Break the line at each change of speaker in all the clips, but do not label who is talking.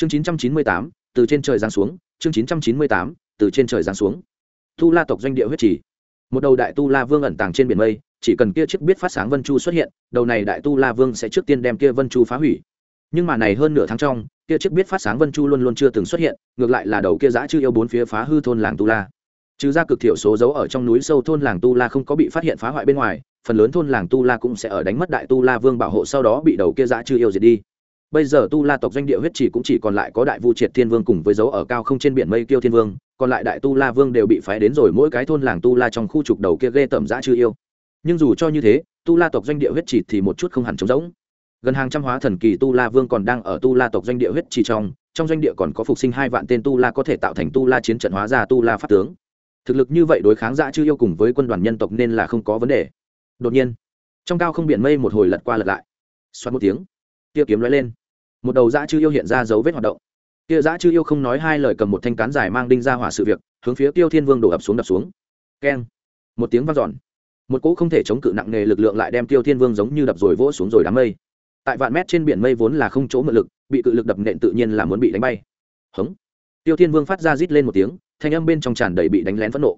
chương 998, từ trên trời giáng xuống chương 998, từ trên trời giáng xuống. Tu la tộc doanh địa huyết trì. Một đầu đại tu la vương ẩn tàng trên biển mây chỉ cần kia chiếc biết phát sáng vân chu xuất hiện đầu này đại tu la vương sẽ trước tiên đem kia vân chu phá hủy. Nhưng mà này hơn nửa tháng trong kia chiếc biết phát sáng vân chu luôn luôn chưa từng xuất hiện ngược lại là đầu kia giã chưa yêu bốn phía phá hư thôn làng tu la. Trừ ra cực thiểu số dấu ở trong núi sâu thôn làng tu la không có bị phát hiện phá hoại bên ngoài phần lớn thôn làng tu la cũng sẽ ở đánh mất đại tu la vương bảo hộ sau đó bị đầu kia giã chưa yêu diệt đi bây giờ tu la tộc doanh địa huyết chỉ cũng chỉ còn lại có đại vu triệt thiên vương cùng với dấu ở cao không trên biển mây kiêu thiên vương, còn lại đại tu la vương đều bị phái đến rồi mỗi cái thôn làng tu la trong khu trục đầu kia ghê tẩm giã chưa yêu. Nhưng dù cho như thế, tu la tộc doanh địa huyết chỉ thì một chút không hẳn trống rỗng. Gần hàng trăm hóa thần kỳ tu la vương còn đang ở tu la tộc doanh địa huyết chỉ trong trong doanh địa còn có phục sinh hai vạn tên tu la có thể tạo thành tu la chiến trận hóa ra tu la pháp tướng. Thực lực như vậy đối kháng dã chưa yêu cùng với quân đoàn nhân tộc nên là không có vấn đề. Đột nhiên, trong cao không biển mây một hồi lật qua lật lại. Xoát một tiếng tia kiếm lóe lên. Một đầu dã chư yêu hiện ra dấu vết hoạt động. Tia dã chư yêu không nói hai lời cầm một thanh cán dài mang đinh ra hỏa sự việc, hướng phía tiêu thiên vương đổ ập xuống đập xuống. Keng. Một tiếng vang dọn. Một cỗ không thể chống cự nặng nề lực lượng lại đem tiêu thiên vương giống như đập rồi vỗ xuống rồi đám mây. Tại vạn mét trên biển mây vốn là không chỗ mượn lực, bị cự lực đập nện tự nhiên là muốn bị đánh bay. Hống. Tiêu thiên vương phát ra rít lên một tiếng, thanh âm bên trong tràn đầy bị đánh lén phẫn nộ.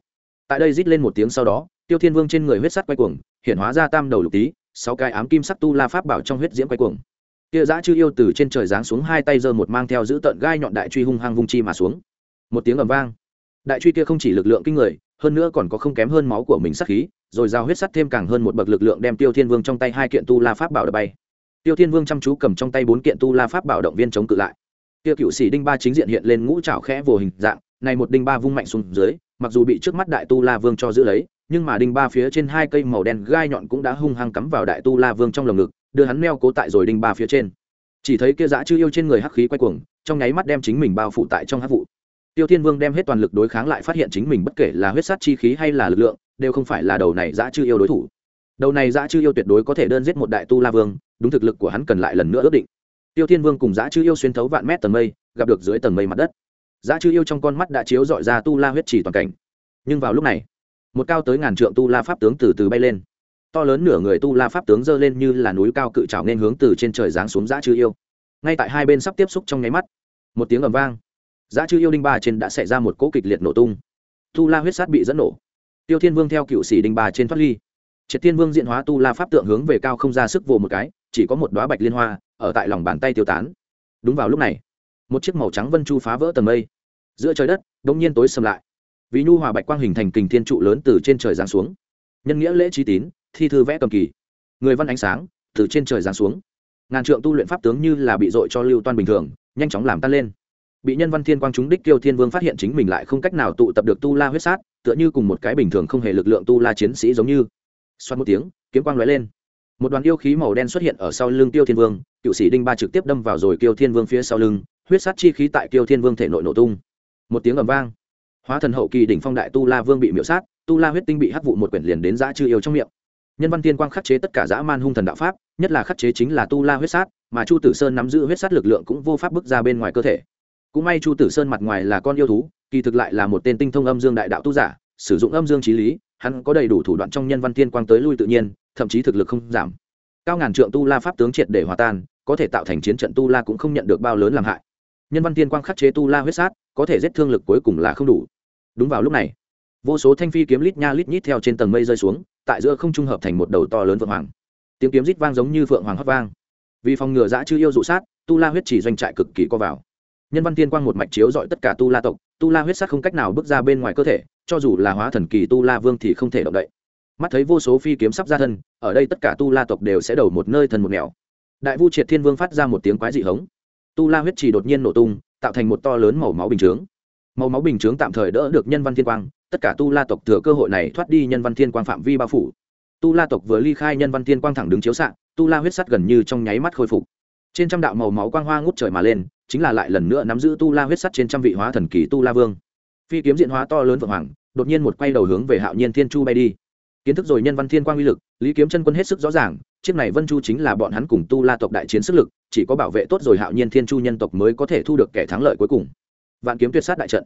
Tại đây rít lên một tiếng sau đó, tiêu thiên vương trên người huyết sắt quay cuồng, hiện hóa ra tam đầu lục tý, sáu cái ám kim sắc tu la pháp bảo trong huyết diễm quay cuồng kia giã chư yêu từ trên trời giáng xuống hai tay giơ một mang theo giữ tận gai nhọn đại truy hung hăng vung chi mà xuống. Một tiếng ầm vang. Đại truy kia không chỉ lực lượng kinh người, hơn nữa còn có không kém hơn máu của mình sắc khí, rồi giao huyết sắt thêm càng hơn một bậc lực lượng đem tiêu thiên vương trong tay hai kiện tu la pháp bảo đập bay. Tiêu thiên vương chăm chú cầm trong tay bốn kiện tu la pháp bảo động viên chống cự lại. Tiêu cựu sĩ đinh ba chính diện hiện lên ngũ trảo khẽ vồ hình dạng, này một đinh ba vung mạnh xuống dưới, mặc dù bị trước mắt đại tu la vương cho giữ lấy, nhưng mà đinh ba phía trên hai cây màu đen gai nhọn cũng đã hung hăng cắm vào đại tu la vương trong lồng ngực đưa hắn neo cố tại rồi đinh ba phía trên. Chỉ thấy kia dã chư yêu trên người hắc khí quay cuồng, trong nháy mắt đem chính mình bao phủ tại trong hắc vụ. Tiêu thiên vương đem hết toàn lực đối kháng lại phát hiện chính mình bất kể là huyết sát chi khí hay là lực lượng, đều không phải là đầu này dã chư yêu đối thủ. Đầu này dã chư yêu tuyệt đối có thể đơn giết một đại tu la vương, đúng thực lực của hắn cần lại lần nữa ước định. Tiêu thiên vương cùng dã chư yêu xuyên thấu vạn mét tầng mây, gặp được dưới tầng mây mặt đất. Dã chư yêu trong con mắt đã chiếu dọi ra tu la huyết chỉ toàn cảnh. Nhưng vào lúc này, một cao tới ngàn trượng tu la pháp tướng từ từ bay lên to lớn nửa người tu la pháp tướng dơ lên như là núi cao cự trào nên hướng từ trên trời giáng xuống dã chư yêu. Ngay tại hai bên sắp tiếp xúc trong nháy mắt, một tiếng ầm vang, dã chư yêu đinh ba trên đã xảy ra một cỗ kịch liệt nổ tung. Tu la huyết sát bị dẫn nổ. Tiêu thiên vương theo cựu sĩ đinh ba trên thoát ly. Triệt thiên vương diện hóa tu la pháp tượng hướng về cao không ra sức vồ một cái, chỉ có một đoá bạch liên hoa ở tại lòng bàn tay tiêu tán. Đúng vào lúc này, một chiếc màu trắng vân chu phá vỡ tầng mây. Giữa trời đất đ ỗ n g nhiên tối xâm lại. Vì nhu hòa bạch quang hình thành kình thiên trụ lớn từ trên trời giáng xuống. Nhân nghĩa lễ trí tín thi thư vẽ cầm kỳ. Người văn ánh sáng, từ trên trời giáng xuống. Ngàn trượng tu luyện pháp tướng như là bị dội cho lưu toan bình thường, nhanh chóng làm tan lên. Bị nhân văn thiên quang chúng đích tiêu thiên vương phát hiện chính mình lại không cách nào tụ tập được tu la huyết sát, tựa như cùng một cái bình thường không hề lực lượng tu la chiến sĩ giống như. Xoát một tiếng, kiếm quang lóe lên. Một đoàn yêu khí màu đen xuất hiện ở sau lưng tiêu thiên vương, cựu sĩ đinh ba trực tiếp đâm vào rồi kiêu thiên vương phía sau lưng, huyết sát chi khí tại kiêu thiên vương thể nội nổ tung. Một tiếng ầm vang. Hóa thần hậu kỳ đỉnh phong đại tu la vương bị miễu sát, tu la huyết tinh bị hắc vụ một quyển liền đến dã chư yêu trong miệng nhân văn tiên quang khắc chế tất cả dã man hung thần đạo pháp, nhất là khắc chế chính là tu la huyết sát, mà chu tử sơn nắm giữ huyết sát lực lượng cũng vô pháp bước ra bên ngoài cơ thể. Cũng may chu tử sơn mặt ngoài là con yêu thú, kỳ thực lại là một tên tinh thông âm dương đại đạo tu giả, sử dụng âm dương trí lý, hắn có đầy đủ thủ đoạn trong nhân văn tiên quang tới lui tự nhiên, thậm chí thực lực không giảm. Cao ngàn trượng tu la pháp tướng triệt để hòa tan, có thể tạo thành chiến trận tu la cũng không nhận được bao lớn làm hại. Nhân văn tiên quang khắc chế tu la huyết sát, có thể giết thương lực cuối cùng là không đủ. Đúng vào lúc này, vô số thanh phi kiếm lít nha lít nhít theo trên tầng mây rơi xuống tại giữa không trung hợp thành một đầu to lớn vượng hoàng. Tiếng kiếm rít vang giống như phượng hoàng hót vang. Vì phòng ngừa dã chư yêu dụ sát, tu la huyết chỉ doanh trại cực kỳ co vào. Nhân văn tiên quang một mạch chiếu dọi tất cả tu la tộc, tu la huyết sát không cách nào bước ra bên ngoài cơ thể, cho dù là hóa thần kỳ tu la vương thì không thể động đậy. Mắt thấy vô số phi kiếm sắp ra thân, ở đây tất cả tu la tộc đều sẽ đầu một nơi thần một nẻo. Đại vu triệt thiên vương phát ra một tiếng quái dị hống. Tu la huyết chỉ đột nhiên nổ tung, tạo thành một to lớn màu máu bình chướng. Màu máu bình chướng tạm thời đỡ được nhân văn thiên quang tất cả tu la tộc thừa cơ hội này thoát đi nhân văn thiên quang phạm vi bao phủ. Tu la tộc vừa ly khai nhân văn thiên quang thẳng đứng chiếu xạ, tu la huyết sắt gần như trong nháy mắt khôi phục. Trên trăm đạo màu máu quang hoa ngút trời mà lên, chính là lại lần nữa nắm giữ tu la huyết sắt trên trăm vị hóa thần kỳ tu la vương. Phi kiếm diện hóa to lớn vượng hoàng, đột nhiên một quay đầu hướng về hạo nhiên thiên chu bay đi. Kiến thức rồi nhân văn thiên quang uy lực, lý kiếm chân quân hết sức rõ ràng, chiếc này vân chu chính là bọn hắn cùng tu la tộc đại chiến sức lực, chỉ có bảo vệ tốt rồi hạo nhiên thiên chu nhân tộc mới có thể thu được kẻ thắng lợi cuối cùng. Vạn kiếm tuyệt sát đại trận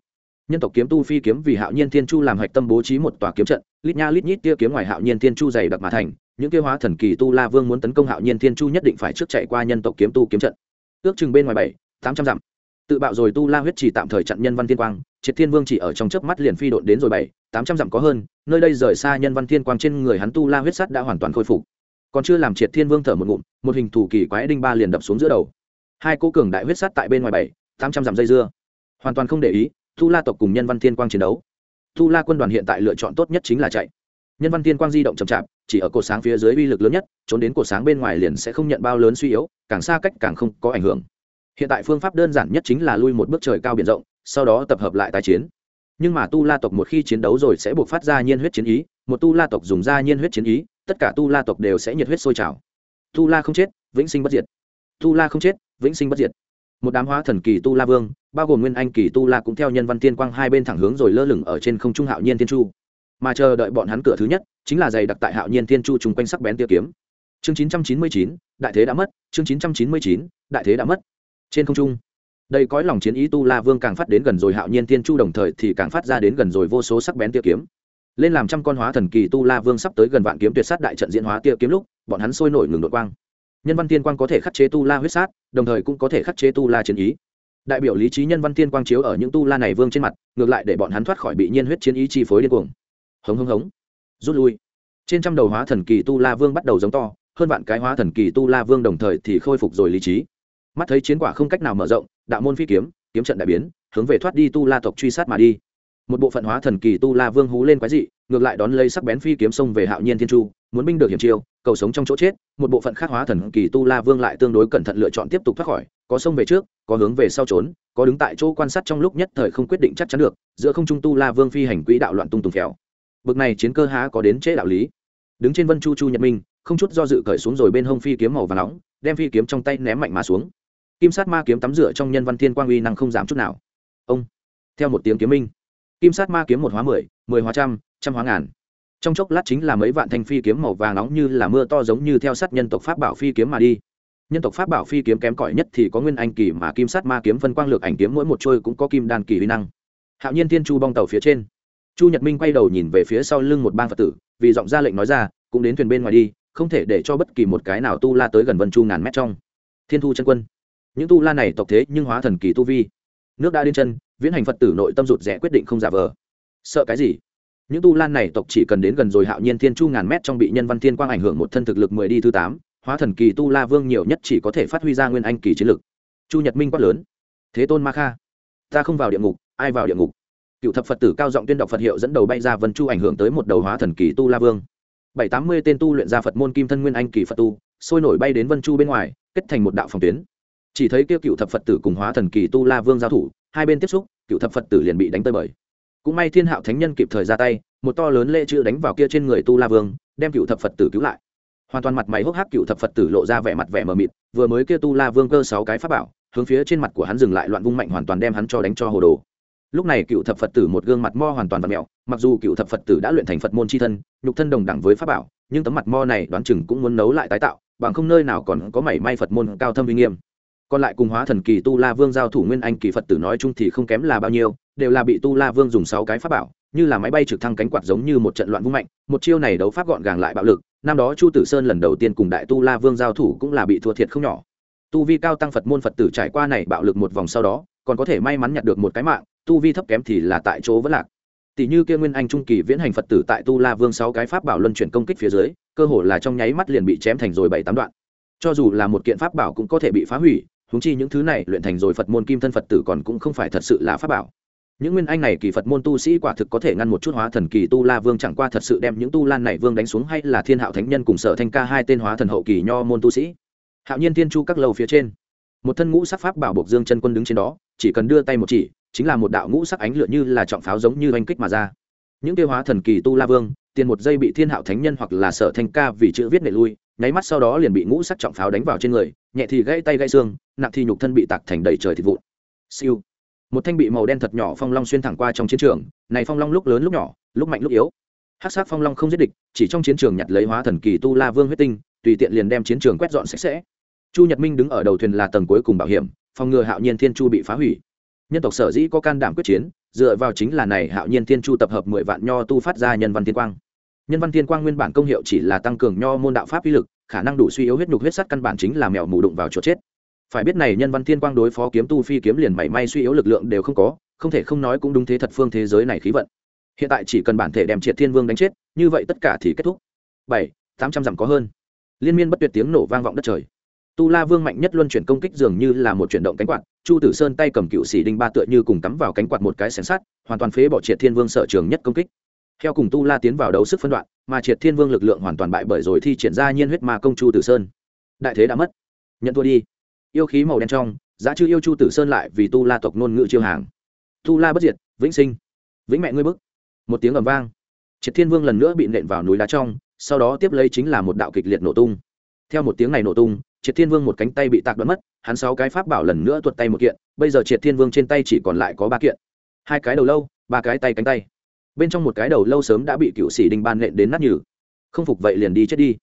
nhân tộc kiếm tu phi kiếm vì hạo nhiên thiên chu làm hạch tâm bố trí một tòa kiếm trận, lít nha lít nhít tia kiếm ngoài hạo nhiên thiên chu dày đặc mà thành, những kia hóa thần kỳ tu la vương muốn tấn công hạo nhiên thiên chu nhất định phải trước chạy qua nhân tộc kiếm tu kiếm trận. Ước chừng bên ngoài bảy, tám trăm dặm. Tự bạo rồi tu la huyết chỉ tạm thời chặn nhân văn thiên quang, triệt thiên vương chỉ ở trong chớp mắt liền phi độn đến rồi bảy, tám trăm dặm có hơn, nơi đây rời xa nhân văn thiên quang trên người hắn tu la huyết sắt đã hoàn toàn khôi phục. Còn chưa làm triệt thiên vương thở một ngụm, một hình thủ kỳ quái đinh ba liền đập xuống giữa đầu. Hai cố cường đại huyết sắt tại bên ngoài bảy, tám trăm dặm dây dưa. Hoàn toàn không để ý tu la tộc cùng nhân văn thiên quang chiến đấu. Tu la quân đoàn hiện tại lựa chọn tốt nhất chính là chạy. Nhân văn thiên quang di động chậm chạp, chỉ ở cột sáng phía dưới uy lực lớn nhất, trốn đến cột sáng bên ngoài liền sẽ không nhận bao lớn suy yếu, càng xa cách càng không có ảnh hưởng. Hiện tại phương pháp đơn giản nhất chính là lui một bước trời cao biển rộng, sau đó tập hợp lại tái chiến. Nhưng mà tu la tộc một khi chiến đấu rồi sẽ buộc phát ra nhiên huyết chiến ý, một tu la tộc dùng ra nhiên huyết chiến ý, tất cả tu la tộc đều sẽ nhiệt huyết sôi trào. Tu la không chết, vĩnh sinh bất diệt. Tu la không chết, vĩnh sinh bất diệt một đám hóa thần kỳ tu la vương bao gồm nguyên anh kỳ tu la cũng theo nhân văn tiên quang hai bên thẳng hướng rồi lơ lửng ở trên không trung hạo nhiên thiên chu. Mà chờ đợi bọn hắn cửa thứ nhất chính là giày đặc tại hạo nhiên thiên chu chung quanh sắc bén tiêu kiếm. Chương 999, đại thế đã mất chương 999, đại thế đã mất. Trên không trung đây cõi lòng chiến ý tu la vương càng phát đến gần rồi hạo nhiên thiên chu đồng thời thì càng phát ra đến gần rồi vô số sắc bén tiêu kiếm. Lên làm trăm con hóa thần kỳ tu la vương sắp tới gần vạn kiếm tuyệt sát đại trận diễn hóa tiêu kiếm lúc bọn hắn sôi nổi ngừng đội quang nhân văn tiên quang có thể khắc chế tu la huyết sát, đồng thời cũng có thể khắc chế tu la chiến ý. Đại biểu lý trí nhân văn tiên quang chiếu ở những tu la này vương trên mặt, ngược lại để bọn hắn thoát khỏi bị nhiên huyết chiến ý chi phối điên cuồng. Hống hống hống. Rút lui. Trên trăm đầu hóa thần kỳ tu la vương bắt đầu giống to, hơn vạn cái hóa thần kỳ tu la vương đồng thời thì khôi phục rồi lý trí. Mắt thấy chiến quả không cách nào mở rộng, đạo môn phi kiếm kiếm trận đại biến, hướng về thoát đi tu la tộc truy sát mà đi. Một bộ phận hóa thần kỳ tu la vương hú lên quái dị, ngược lại đón lấy sắc bén phi kiếm xông về hạo nhiên thiên chu muốn binh được hiểm chiêu cầu sống trong chỗ chết một bộ phận khác hóa thần kỳ tu la vương lại tương đối cẩn thận lựa chọn tiếp tục thoát khỏi có sông về trước có hướng về sau trốn có đứng tại chỗ quan sát trong lúc nhất thời không quyết định chắc chắn được giữa không trung tu la vương phi hành quỹ đạo loạn tung tùng khéo, bực này chiến cơ há có đến chế đạo lý. Đứng trên vân chu chu nhật minh không chút do dự cởi xuống rồi bên hông phi kiếm màu và nóng đem phi kiếm trong tay ném mạnh mà xuống. Kim sát ma kiếm tắm rửa trong nhân văn thiên quang uy năng không giảm chút nào. Ông theo một tiếng kiếm minh. Kim sát ma kiếm một hóa mười mười hóa trăm trăm hóa ngàn trong chốc lát chính là mấy vạn thanh phi kiếm màu vàng nóng như là mưa to giống như theo sát nhân tộc pháp bảo phi kiếm mà đi. Nhân tộc pháp bảo phi kiếm kém cỏi nhất thì có nguyên anh kỳ mà kim sát ma kiếm phân quang lược ảnh kiếm mỗi một trôi cũng có kim đan kỳ uy năng. Hạo nhiên thiên chu bong tàu phía trên. Chu nhật minh quay đầu nhìn về phía sau lưng một bang phật tử, vì giọng ra lệnh nói ra, cũng đến thuyền bên ngoài đi, không thể để cho bất kỳ một cái nào tu la tới gần vân chu ngàn mét trong. Thiên thu chân quân. Những tu la này tộc thế nhưng hóa thần kỳ tu vi. Nước đã đến chân, viễn hành phật tử nội tâm rụt rẽ quyết định không giả vờ. Sợ cái gì? Những tu lan này tộc chỉ cần đến gần rồi hạo nhiên thiên chu ngàn mét trong bị nhân văn thiên quang ảnh hưởng một thân thực lực mười đi thứ tám, hóa thần kỳ tu la vương nhiều nhất chỉ có thể phát huy ra nguyên anh kỳ chiến lực. Chu nhật minh quát lớn. Thế tôn ma kha, ta không vào địa ngục, ai vào địa ngục? Cựu thập phật tử cao giọng tuyên đọc phật hiệu dẫn đầu bay ra vân chu ảnh hưởng tới một đầu hóa thần kỳ tu la vương. Bảy tám mươi tên tu luyện ra phật môn kim thân nguyên anh kỳ phật tu, sôi nổi bay đến vân chu bên ngoài, kết thành một đạo phòng tuyến. Chỉ thấy kêu cựu thập phật tử cùng hóa thần kỳ tu la vương giao thủ, hai bên tiếp xúc, cựu thập phật tử liền bị đánh tơi bời cũng may thiên hạo thánh nhân kịp thời ra tay, một to lớn lễ chữ đánh vào kia trên người tu la vương, đem cựu thập phật tử cứu lại. Hoàn toàn mặt mày hốc hác cựu thập phật tử lộ ra vẻ mặt vẻ mờ mịt, vừa mới kia tu la vương cơ sáu cái pháp bảo, hướng phía trên mặt của hắn dừng lại loạn vung mạnh hoàn toàn đem hắn cho đánh cho hồ đồ. Lúc này cựu thập phật tử một gương mặt mo hoàn toàn vật mẹo mặc dù cựu thập phật tử đã luyện thành phật môn c h i thân, nhục thân đồng đẳng với pháp bảo, nhưng tấm mặt mo này đoán chừng cũng muốn nấu lại tái tạo, bằng không nơi nào còn có mảy may phật môn cao thâm uy nghiêm. Còn lại cùng hóa thần kỳ tu la vương giao thủ nguyên anh kỳ phật tử nói chung thì không kém là bao nhiêu đều là bị tu la vương dùng sáu cái pháp bảo, như là máy bay trực thăng cánh quạt giống như một trận loạn vung mạnh, một chiêu này đấu pháp gọn gàng lại bạo lực, năm đó chu tử sơn lần đầu tiên cùng đại tu la vương giao thủ cũng là bị thua thiệt không nhỏ. Tu vi cao tăng phật môn phật tử trải qua này bạo lực một vòng sau đó, còn có thể may mắn nhặt được một cái mạng, tu vi thấp kém thì là tại chỗ vẫn lạc. Tỷ như kia nguyên anh trung kỳ viễn hành phật tử tại tu la vương sáu cái pháp bảo luân chuyển công kích phía dưới, cơ hồ là trong nháy mắt liền bị chém thành rồi bảy tám đoạn. Cho dù là một kiện pháp bảo cũng có thể bị phá hủy húng chi những thứ này luyện thành rồi phật môn kim thân phật tử còn cũng không phải thật sự là pháp bảo những nguyên anh này kỳ phật môn tu sĩ quả thực có thể ngăn một chút hóa thần kỳ tu la vương chẳng qua thật sự đem những tu lan này vương đánh xuống hay là thiên hạo thánh nhân cùng sở thanh ca hai tên hóa thần hậu kỳ nho môn tu sĩ. Hạo nhiên thiên chu các lầu phía trên. Một thân ngũ sắc pháp bảo buộc dương chân quân đứng trên đó, chỉ cần đưa tay một chỉ, chính là một đạo ngũ sắc ánh lửa như là trọng pháo giống như oanh kích mà ra. Những tiêu hóa thần kỳ tu la vương, tiền một giây bị thiên hạo thánh nhân hoặc là sở thanh ca vì chữ viết nệ lui, nháy mắt sau đó liền bị ngũ sắc trọng pháo đánh vào trên người, nhẹ thì gãy tay gãy xương, nặng thì nhục thân bị tạc thành đầy trời thịt vụn. Siêu một thanh bị màu đen thật nhỏ phong long xuyên thẳng qua trong chiến trường, này phong long lúc lớn lúc nhỏ, lúc mạnh lúc yếu. Hát sát phong long không giết địch, chỉ trong chiến trường nhặt lấy hóa thần kỳ tu la vương huyết tinh, tùy tiện liền đem chiến trường quét dọn sạch sẽ. Chu nhật minh đứng ở đầu thuyền là tầng cuối cùng bảo hiểm, phòng ngừa hạo nhiên thiên chu bị phá hủy. Nhân tộc sở dĩ có can đảm quyết chiến, dựa vào chính là này hạo nhiên thiên chu tập hợp mười vạn nho tu phát ra nhân văn thiên quang. Nhân văn thiên quang nguyên bản công hiệu chỉ là tăng cường nho môn đạo pháp uy lực, khả năng đủ suy yếu huyết nhục huyết sắt căn bản chính là mèo mù đụng vào chỗ chết phải biết này nhân văn thiên quang đối phó kiếm tu phi kiếm liền mảy may suy yếu lực lượng đều không có, không thể không nói cũng đúng thế thật phương thế giới này khí vận. Hiện tại chỉ cần bản thể đem triệt thiên vương đánh chết, như vậy tất cả thì kết thúc. Bảy, tám trăm dặm có hơn. Liên miên bất tuyệt tiếng nổ vang vọng đất trời. Tu la vương mạnh nhất luân chuyển công kích dường như là một chuyển động cánh quạt, chu tử sơn tay cầm cựu sĩ đinh ba tựa như cùng cắm vào cánh quạt một cái xẻng sát hoàn toàn phế bỏ triệt thiên vương sở trường nhất công kích. Theo cùng tu la tiến vào đấu sức phân đoạn, mà triệt thiên vương lực lượng hoàn toàn bại bởi rồi thi triển ra nhiên huyết ma công chu tử sơn. Đại thế đã mất. Nhận thua đi yêu khí màu đen trong, giá chư yêu chu tử sơn lại vì tu la tộc ngôn ngữ chiêu hàng. Tu la bất diệt, vĩnh sinh. Vĩnh mẹ ngươi bức. Một tiếng ầm vang. Triệt thiên vương lần nữa bị nện vào núi đá trong, sau đó tiếp lấy chính là một đạo kịch liệt nổ tung. Theo một tiếng này nổ tung, triệt thiên vương một cánh tay bị tạc đoán mất, hắn sáu cái pháp bảo lần nữa tuột tay một kiện, bây giờ triệt thiên vương trên tay chỉ còn lại có ba kiện. Hai cái đầu lâu, ba cái tay cánh tay. Bên trong một cái đầu lâu sớm đã bị cựu sĩ đinh ban nện đến nát nhừ. Không phục vậy liền đi chết đi.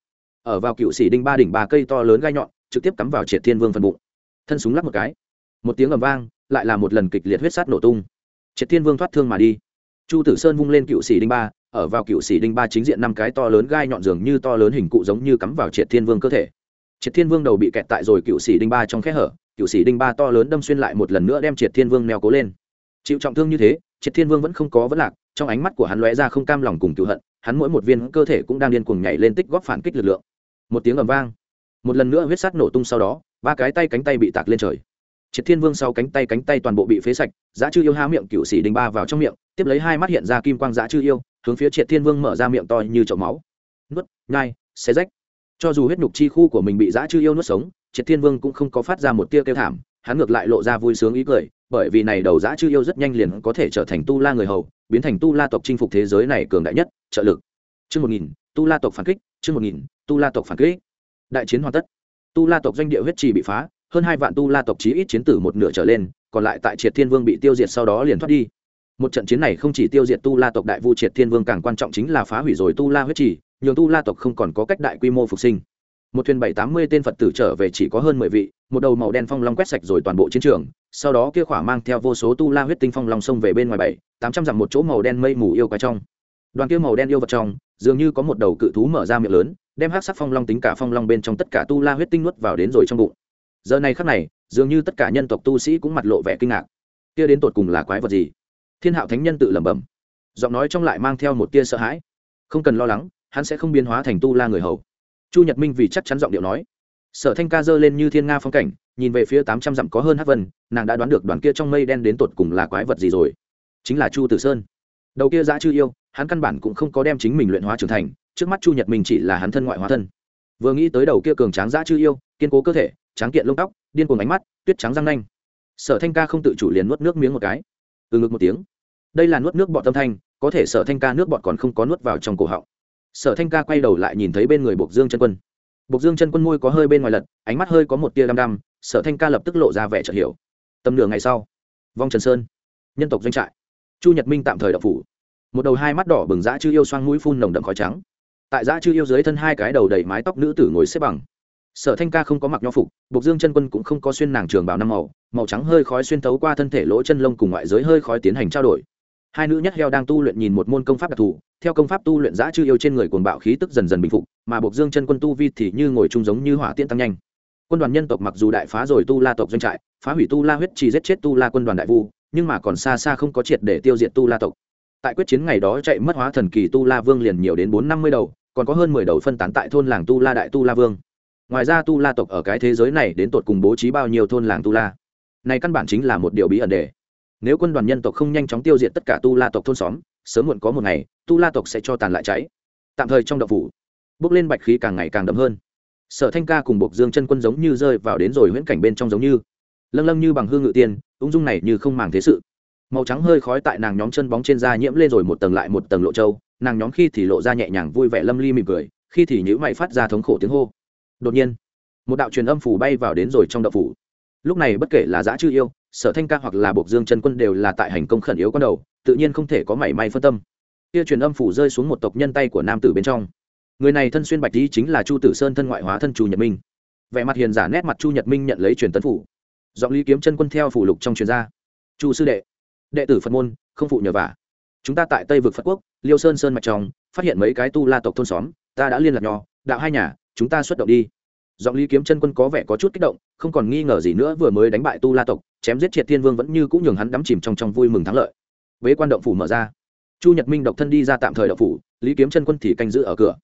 Ở vào cựu sĩ đinh ba đỉnh ba cây to lớn gai nhọn trực tiếp cắm vào triệt thiên vương phần bụng. Thân súng lắc một cái. Một tiếng ầm vang, lại là một lần kịch liệt huyết sát nổ tung. Triệt thiên vương thoát thương mà đi. Chu tử sơn vung lên cựu sĩ đinh ba, ở vào cựu sĩ đinh ba chính diện năm cái to lớn gai nhọn dường như to lớn hình cụ giống như cắm vào triệt thiên vương cơ thể. Triệt thiên vương đầu bị kẹt tại rồi cựu sĩ đinh ba trong khe hở, cựu sĩ đinh ba to lớn đâm xuyên lại một lần nữa đem triệt thiên vương neo cố lên. Chịu trọng thương như thế, triệt thiên vương vẫn không có vấn lạc, trong ánh mắt của hắn lóe ra không cam lòng cùng cựu hận, hắn mỗi một viên cơ thể cũng đang điên cuồng nhảy lên tích góp phản kích lực lượng. Một tiếng ầm vang một lần nữa huyết sắt nổ tung sau đó, ba cái tay cánh tay bị tạc lên trời. Triệt thiên vương sau cánh tay cánh tay toàn bộ bị phế sạch giá chư yêu há miệng cựu sĩ đinh ba vào trong miệng, tiếp lấy hai mắt hiện ra kim quang giá chư yêu, hướng phía triệt thiên vương mở ra miệng to như chậu máu. Nuốt, nhai, xé rách. Cho dù huyết nhục chi khu của mình bị giá chư yêu nuốt sống, triệt thiên vương cũng không có phát ra một tia kêu thảm, hắn ngược lại lộ ra vui sướng ý cười, bởi vì này đầu giá chư yêu rất nhanh liền có thể trở thành tu la người hầu, biến thành tu la tộc chinh phục thế giới này cường đại nhất, trợ lực. Chương một nghìn, tu la tộc phản kích, chương một nghìn, tu la tộc phản kích đại chiến hoàn tất. Tu la tộc doanh địa huyết trì bị phá, hơn hai vạn tu la tộc chí ít chiến tử một nửa trở lên, còn lại tại triệt thiên vương bị tiêu diệt sau đó liền thoát đi. Một trận chiến này không chỉ tiêu diệt tu la tộc đại vu triệt thiên vương càng quan trọng chính là phá hủy rồi tu la huyết trì, nhường tu la tộc không còn có cách đại quy mô phục sinh. Một thuyền bảy tám mươi tên phật tử trở về chỉ có hơn mười vị, một đầu màu đen phong long quét sạch rồi toàn bộ chiến trường, sau đó kia khỏa mang theo vô số tu la huyết tinh phong long xông về bên ngoài bảy, tám trăm dặm một chỗ màu đen mây mù yêu quái trong. Đoàn kia màu đen yêu vật trong dường như có một đầu cự thú mở ra miệng lớn, đem hát sắc phong long tính cả phong long bên trong tất cả tu la huyết tinh nuốt vào đến rồi trong bụng. Giờ này khắc này, dường như tất cả nhân tộc tu sĩ cũng mặt lộ vẻ kinh ngạc. Kia đến tột cùng là quái vật gì? Thiên hạo thánh nhân tự lẩm bẩm. Giọng nói trong lại mang theo một tia sợ hãi. Không cần lo lắng, hắn sẽ không biến hóa thành tu la người hầu. Chu nhật minh vì chắc chắn giọng điệu nói. Sở thanh ca giơ lên như thiên nga phong cảnh, nhìn về phía tám trăm dặm có hơn hát vân, nàng đã đoán được đoàn kia trong mây đen đến tột cùng là quái vật gì rồi. Chính là chu tử sơn. Đầu kia giã chư yêu hắn căn bản cũng không có đem chính mình luyện hóa trưởng thành, trước mắt chu nhật minh chỉ là hắn thân ngoại hóa thân. Vừa nghĩ tới đầu kia cường tráng giã chư yêu, kiên cố cơ thể, tráng kiện lông tóc, điên cuồng ánh mắt, tuyết trắng răng nanh. Sở thanh ca không tự chủ liền nuốt nước miếng một cái. Từ ngực một tiếng. Đây là nuốt nước bọt tâm thanh, có thể sở thanh ca nước bọt còn không có nuốt vào trong cổ họng. Sở thanh ca quay đầu lại nhìn thấy bên người bộc dương chân quân. Bộc dương chân quân môi có hơi bên ngoài lật, ánh mắt hơi có một tia đăm đăm, sở thanh ca lập tức lộ ra vẻ chợt hiểu. Tầm nửa ngày sau, vong trần sơn, nhân tộc doanh trại. Chu nhật minh tạm thời đập phủ một đầu hai mắt đỏ bừng dã chư yêu xoang mũi phun nồng đậm khói trắng. Tại dã chư yêu dưới thân hai cái đầu đầy mái tóc nữ tử ngồi xếp bằng. Sở thanh ca không có mặc nho phục, bộc dương chân quân cũng không có xuyên nàng trường bảo năm màu màu trắng hơi khói xuyên tấu qua thân thể lỗ chân lông cùng ngoại giới hơi khói tiến hành trao đổi. Hai nữ nhất heo đang tu luyện nhìn một môn công pháp đặc thù, theo công pháp tu luyện giã chư yêu trên người cuồng bạo khí tức dần dần bình phục, mà buộc dương chân quân tu vi thì như ngồi chung giống như hỏa tiễn tăng nhanh. Quân đoàn nhân tộc mặc dù đại phá rồi tu la tộc doanh trại, phá hủy tu la huyết trì giết chết tu la quân đoàn đại vu, nhưng mà còn xa xa không có triệt để tiêu diệt tu la tộc tại quyết chiến ngày đó chạy mất hóa thần kỳ tu la vương liền nhiều đến bốn năm mươi đầu, còn có hơn mười đầu phân tán tại thôn làng tu la đại tu la vương. Ngoài ra tu la tộc ở cái thế giới này đến tột cùng bố trí bao nhiêu thôn làng tu la? Này căn bản chính là một điều bí ẩn đề. Nếu quân đoàn nhân tộc không nhanh chóng tiêu diệt tất cả tu la tộc thôn xóm, sớm muộn có một ngày, tu la tộc sẽ cho tàn lại cháy. Tạm thời trong đậu phủ bước lên bạch khí càng ngày càng đậm hơn. Sở thanh ca cùng bộc dương chân quân giống như rơi vào đến rồi huyễn cảnh bên trong giống như. Lâng lâng như bằng hương ngự tiên, ung dung này như không màng thế sự màu trắng hơi khói tại nàng nhóm chân bóng trên da nhiễm lên rồi một tầng lại một tầng lộ trâu, nàng nhóm khi thì lộ ra nhẹ nhàng vui vẻ lâm ly mỉm cười, khi thì nhữ mày phát ra thống khổ tiếng hô. Đột nhiên, một đạo truyền âm phủ bay vào đến rồi trong đậu phủ. Lúc này bất kể là giã chư yêu, sở thanh ca hoặc là bộc dương chân quân đều là tại hành công khẩn yếu con đầu, tự nhiên không thể có mảy may phân tâm. Kia truyền âm phủ rơi xuống một tộc nhân tay của nam tử bên trong. Người này thân xuyên bạch lý chính là chu tử sơn thân ngoại hóa thân chu nhật minh. Vẻ mặt hiền giả nét mặt chu nhật minh nhận lấy truyền tấn phủ. Giọng lý kiếm chân quân theo phủ lục trong truyền gia chu sư đệ đệ tử phật môn, không phụ nhờ vả. Chúng ta tại tây vực phật quốc, liêu sơn sơn mạch trong, phát hiện mấy cái tu la tộc thôn xóm, ta đã liên lạc nho đạo hai nhà, chúng ta xuất động đi. Giọng lý kiếm chân quân có vẻ có chút kích động, không còn nghi ngờ gì nữa vừa mới đánh bại tu la tộc, chém giết triệt thiên vương vẫn như cũng nhường hắn đắm chìm trong trong vui mừng thắng lợi. Bế quan động phủ mở ra. Chu nhật minh độc thân đi ra tạm thời động phủ, lý kiếm chân quân thì canh giữ ở cửa.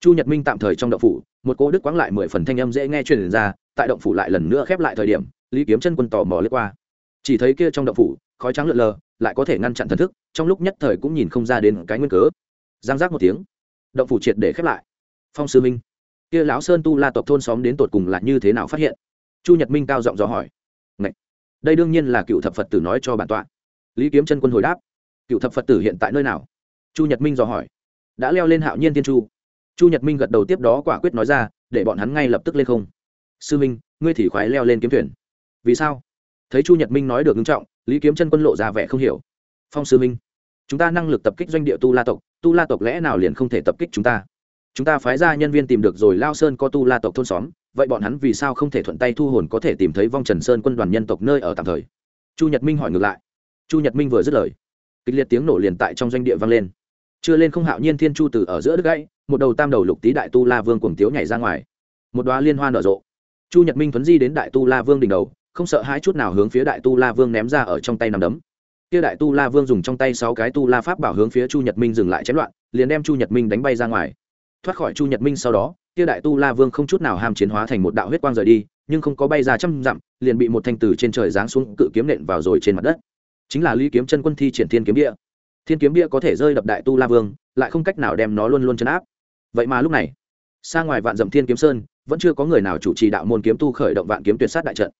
Chu nhật minh tạm thời trong động phủ, một cô đức quáng lại mười phần thanh âm dễ nghe truyền ra, tại động phủ lại lần nữa khép lại thời điểm, lý kiếm chân quân tò mò lướt qua. Chỉ thấy kia trong động phủ khói trắng lượn lờ, lại có thể ngăn chặn thần thức, trong lúc nhất thời cũng nhìn không ra đến cái nguyên cớ. Giang giác một tiếng, động phủ triệt để khép lại. Phong sư minh, kia lão sơn tu la tộc thôn xóm đến tột cùng là như thế nào phát hiện? Chu nhật minh cao giọng dò hỏi. Ngậy! đây đương nhiên là cựu thập phật tử nói cho bản tọa. Lý kiếm chân quân hồi đáp. Cựu thập phật tử hiện tại nơi nào? Chu nhật minh dò hỏi. Đã leo lên hạo nhiên tiên chu. Chu nhật minh gật đầu tiếp đó quả quyết nói ra, để bọn hắn ngay lập tức lên không. Sư minh, ngươi thì khoái leo lên kiếm thuyền. Vì sao? Thấy chu nhật minh nói được nghiêm trọng lý kiếm chân quân lộ ra vẻ không hiểu. Phong sư minh, chúng ta năng lực tập kích doanh địa tu la tộc, tu la tộc lẽ nào liền không thể tập kích chúng ta? Chúng ta phái ra nhân viên tìm được rồi lao sơn có tu la tộc thôn xóm, vậy bọn hắn vì sao không thể thuận tay thu hồn có thể tìm thấy vong trần sơn quân đoàn nhân tộc nơi ở tạm thời? Chu nhật minh hỏi ngược lại. Chu nhật minh vừa dứt lời, kịch liệt tiếng nổ liền tại trong doanh địa vang lên. Chưa lên không hạo nhiên thiên chu từ ở giữa đất gãy, một đầu tam đầu lục tý đại tu la vương cuồng tiếu nhảy ra ngoài. Một đoá liên hoa nở rộ. Chu nhật minh thuấn di đến đại tu la vương đỉnh đầu không sợ hãi chút nào hướng phía đại tu la vương ném ra ở trong tay nằm đấm. Kia đại tu la vương dùng trong tay sáu cái tu la pháp bảo hướng phía chu nhật minh dừng lại chém loạn, liền đem chu nhật minh đánh bay ra ngoài. Thoát khỏi chu nhật minh sau đó, kia đại tu la vương không chút nào ham chiến hóa thành một đạo huyết quang rời đi, nhưng không có bay ra trăm dặm, liền bị một thanh tử trên trời giáng xuống cự kiếm nện vào rồi trên mặt đất. Chính là ly kiếm chân quân thi triển thiên kiếm địa thiên kiếm địa có thể rơi đập đại tu la vương, lại không cách nào đem nó luôn luôn chấn áp. Vậy mà lúc này, xa ngoài vạn dậm thiên kiếm sơn, vẫn chưa có người nào chủ trì đạo môn kiếm tu khởi động vạn kiếm tuyệt sát đại trận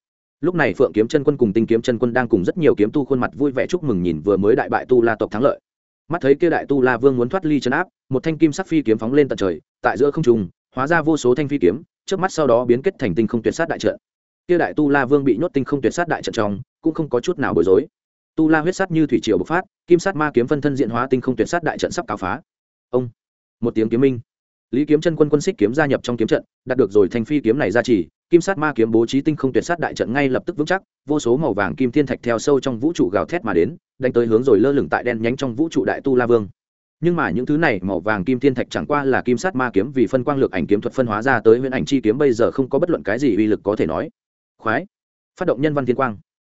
lúc này phượng kiếm chân quân cùng tinh kiếm chân quân đang cùng rất nhiều kiếm tu khuôn mặt vui vẻ chúc mừng nhìn vừa mới đại bại tu la tộc thắng lợi. Mắt thấy kia đại tu la vương muốn thoát ly chấn áp, một thanh kim sắc phi kiếm phóng lên tận trời, tại giữa không trung, hóa ra vô số thanh phi kiếm, trước mắt sau đó biến kết thành tinh không tuyệt sát đại trận. Kia đại tu la vương bị nhốt tinh không tuyệt sát đại trận trong, cũng không có chút nào bối rối. Tu la huyết sát như thủy triều bộc phát, kim sát ma kiếm phân thân diện hóa tinh không tuyệt sát đại trận sắp cáo phá. Ông! Một tiếng kiếm minh. Lý kiếm chân quân quân xích kiếm gia nhập trong kiếm trận, đạt được rồi thanh phi kiếm này ra chỉ kim sát ma kiếm bố trí tinh không tuyệt sát đại trận ngay lập tức vững chắc, vô số màu vàng kim thiên thạch theo sâu trong vũ trụ gào thét mà đến, đánh tới hướng rồi lơ lửng tại đen nhánh trong vũ trụ đại tu la vương. Nhưng mà những thứ này màu vàng kim thiên thạch chẳng qua là kim sát ma kiếm vì phân quang lược ảnh kiếm thuật phân hóa ra tới huyễn ảnh chi kiếm bây giờ không có bất luận cái gì uy lực có thể nói. Khoái. Phát động nhân văn thiên quang.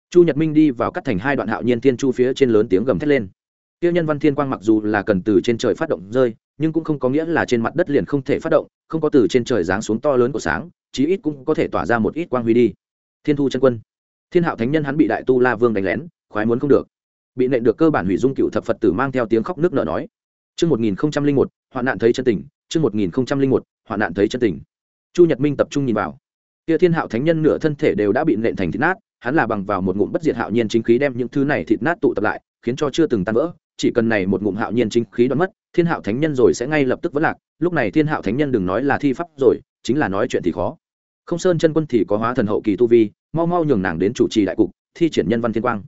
Chu nhật minh đi vào cắt thành hai đoạn hạo nhiên thiên chu phía trên lớn tiếng gầm thét lên. Tiêu nhân văn thiên quang mặc dù là cần từ trên trời phát động rơi, nhưng cũng không có nghĩa là trên mặt đất liền không thể phát động, không có từ trên trời giáng xuống to lớn của sáng chí ít cũng có thể tỏa ra một ít quang huy đi. Thiên thu chân quân. Thiên hạo thánh nhân hắn bị đại tu la vương đánh lén khoái muốn không được. Bị nện được cơ bản hủy dung cựu thập phật tử mang theo tiếng khóc nước nở nói. Trước 1001, hoạn nạn thấy chân tình, trước 1001, hoạn nạn thấy chân tình. Chu Nhật Minh tập trung nhìn vào. Kia Thiên Hạo Thánh Nhân nửa thân thể đều đã bị nện thành thịt nát, hắn là bằng vào một ngụm bất diệt hạo nhiên chính khí đem những thứ này thịt nát tụ tập lại, khiến cho chưa từng tan vỡ, chỉ cần này một ngụm hạo nhiên chính khí đoạn mất, Thiên Hạo Thánh Nhân rồi sẽ ngay lập tức vỡ lạc, lúc này Thiên Hạo Thánh Nhân đừng nói là thi pháp rồi, chính là nói chuyện thì khó. Không Sơn chân quân thì có hóa thần hậu kỳ tu vi, mau mau nhường nàng đến chủ trì đại cục, thi triển nhân văn thiên quang.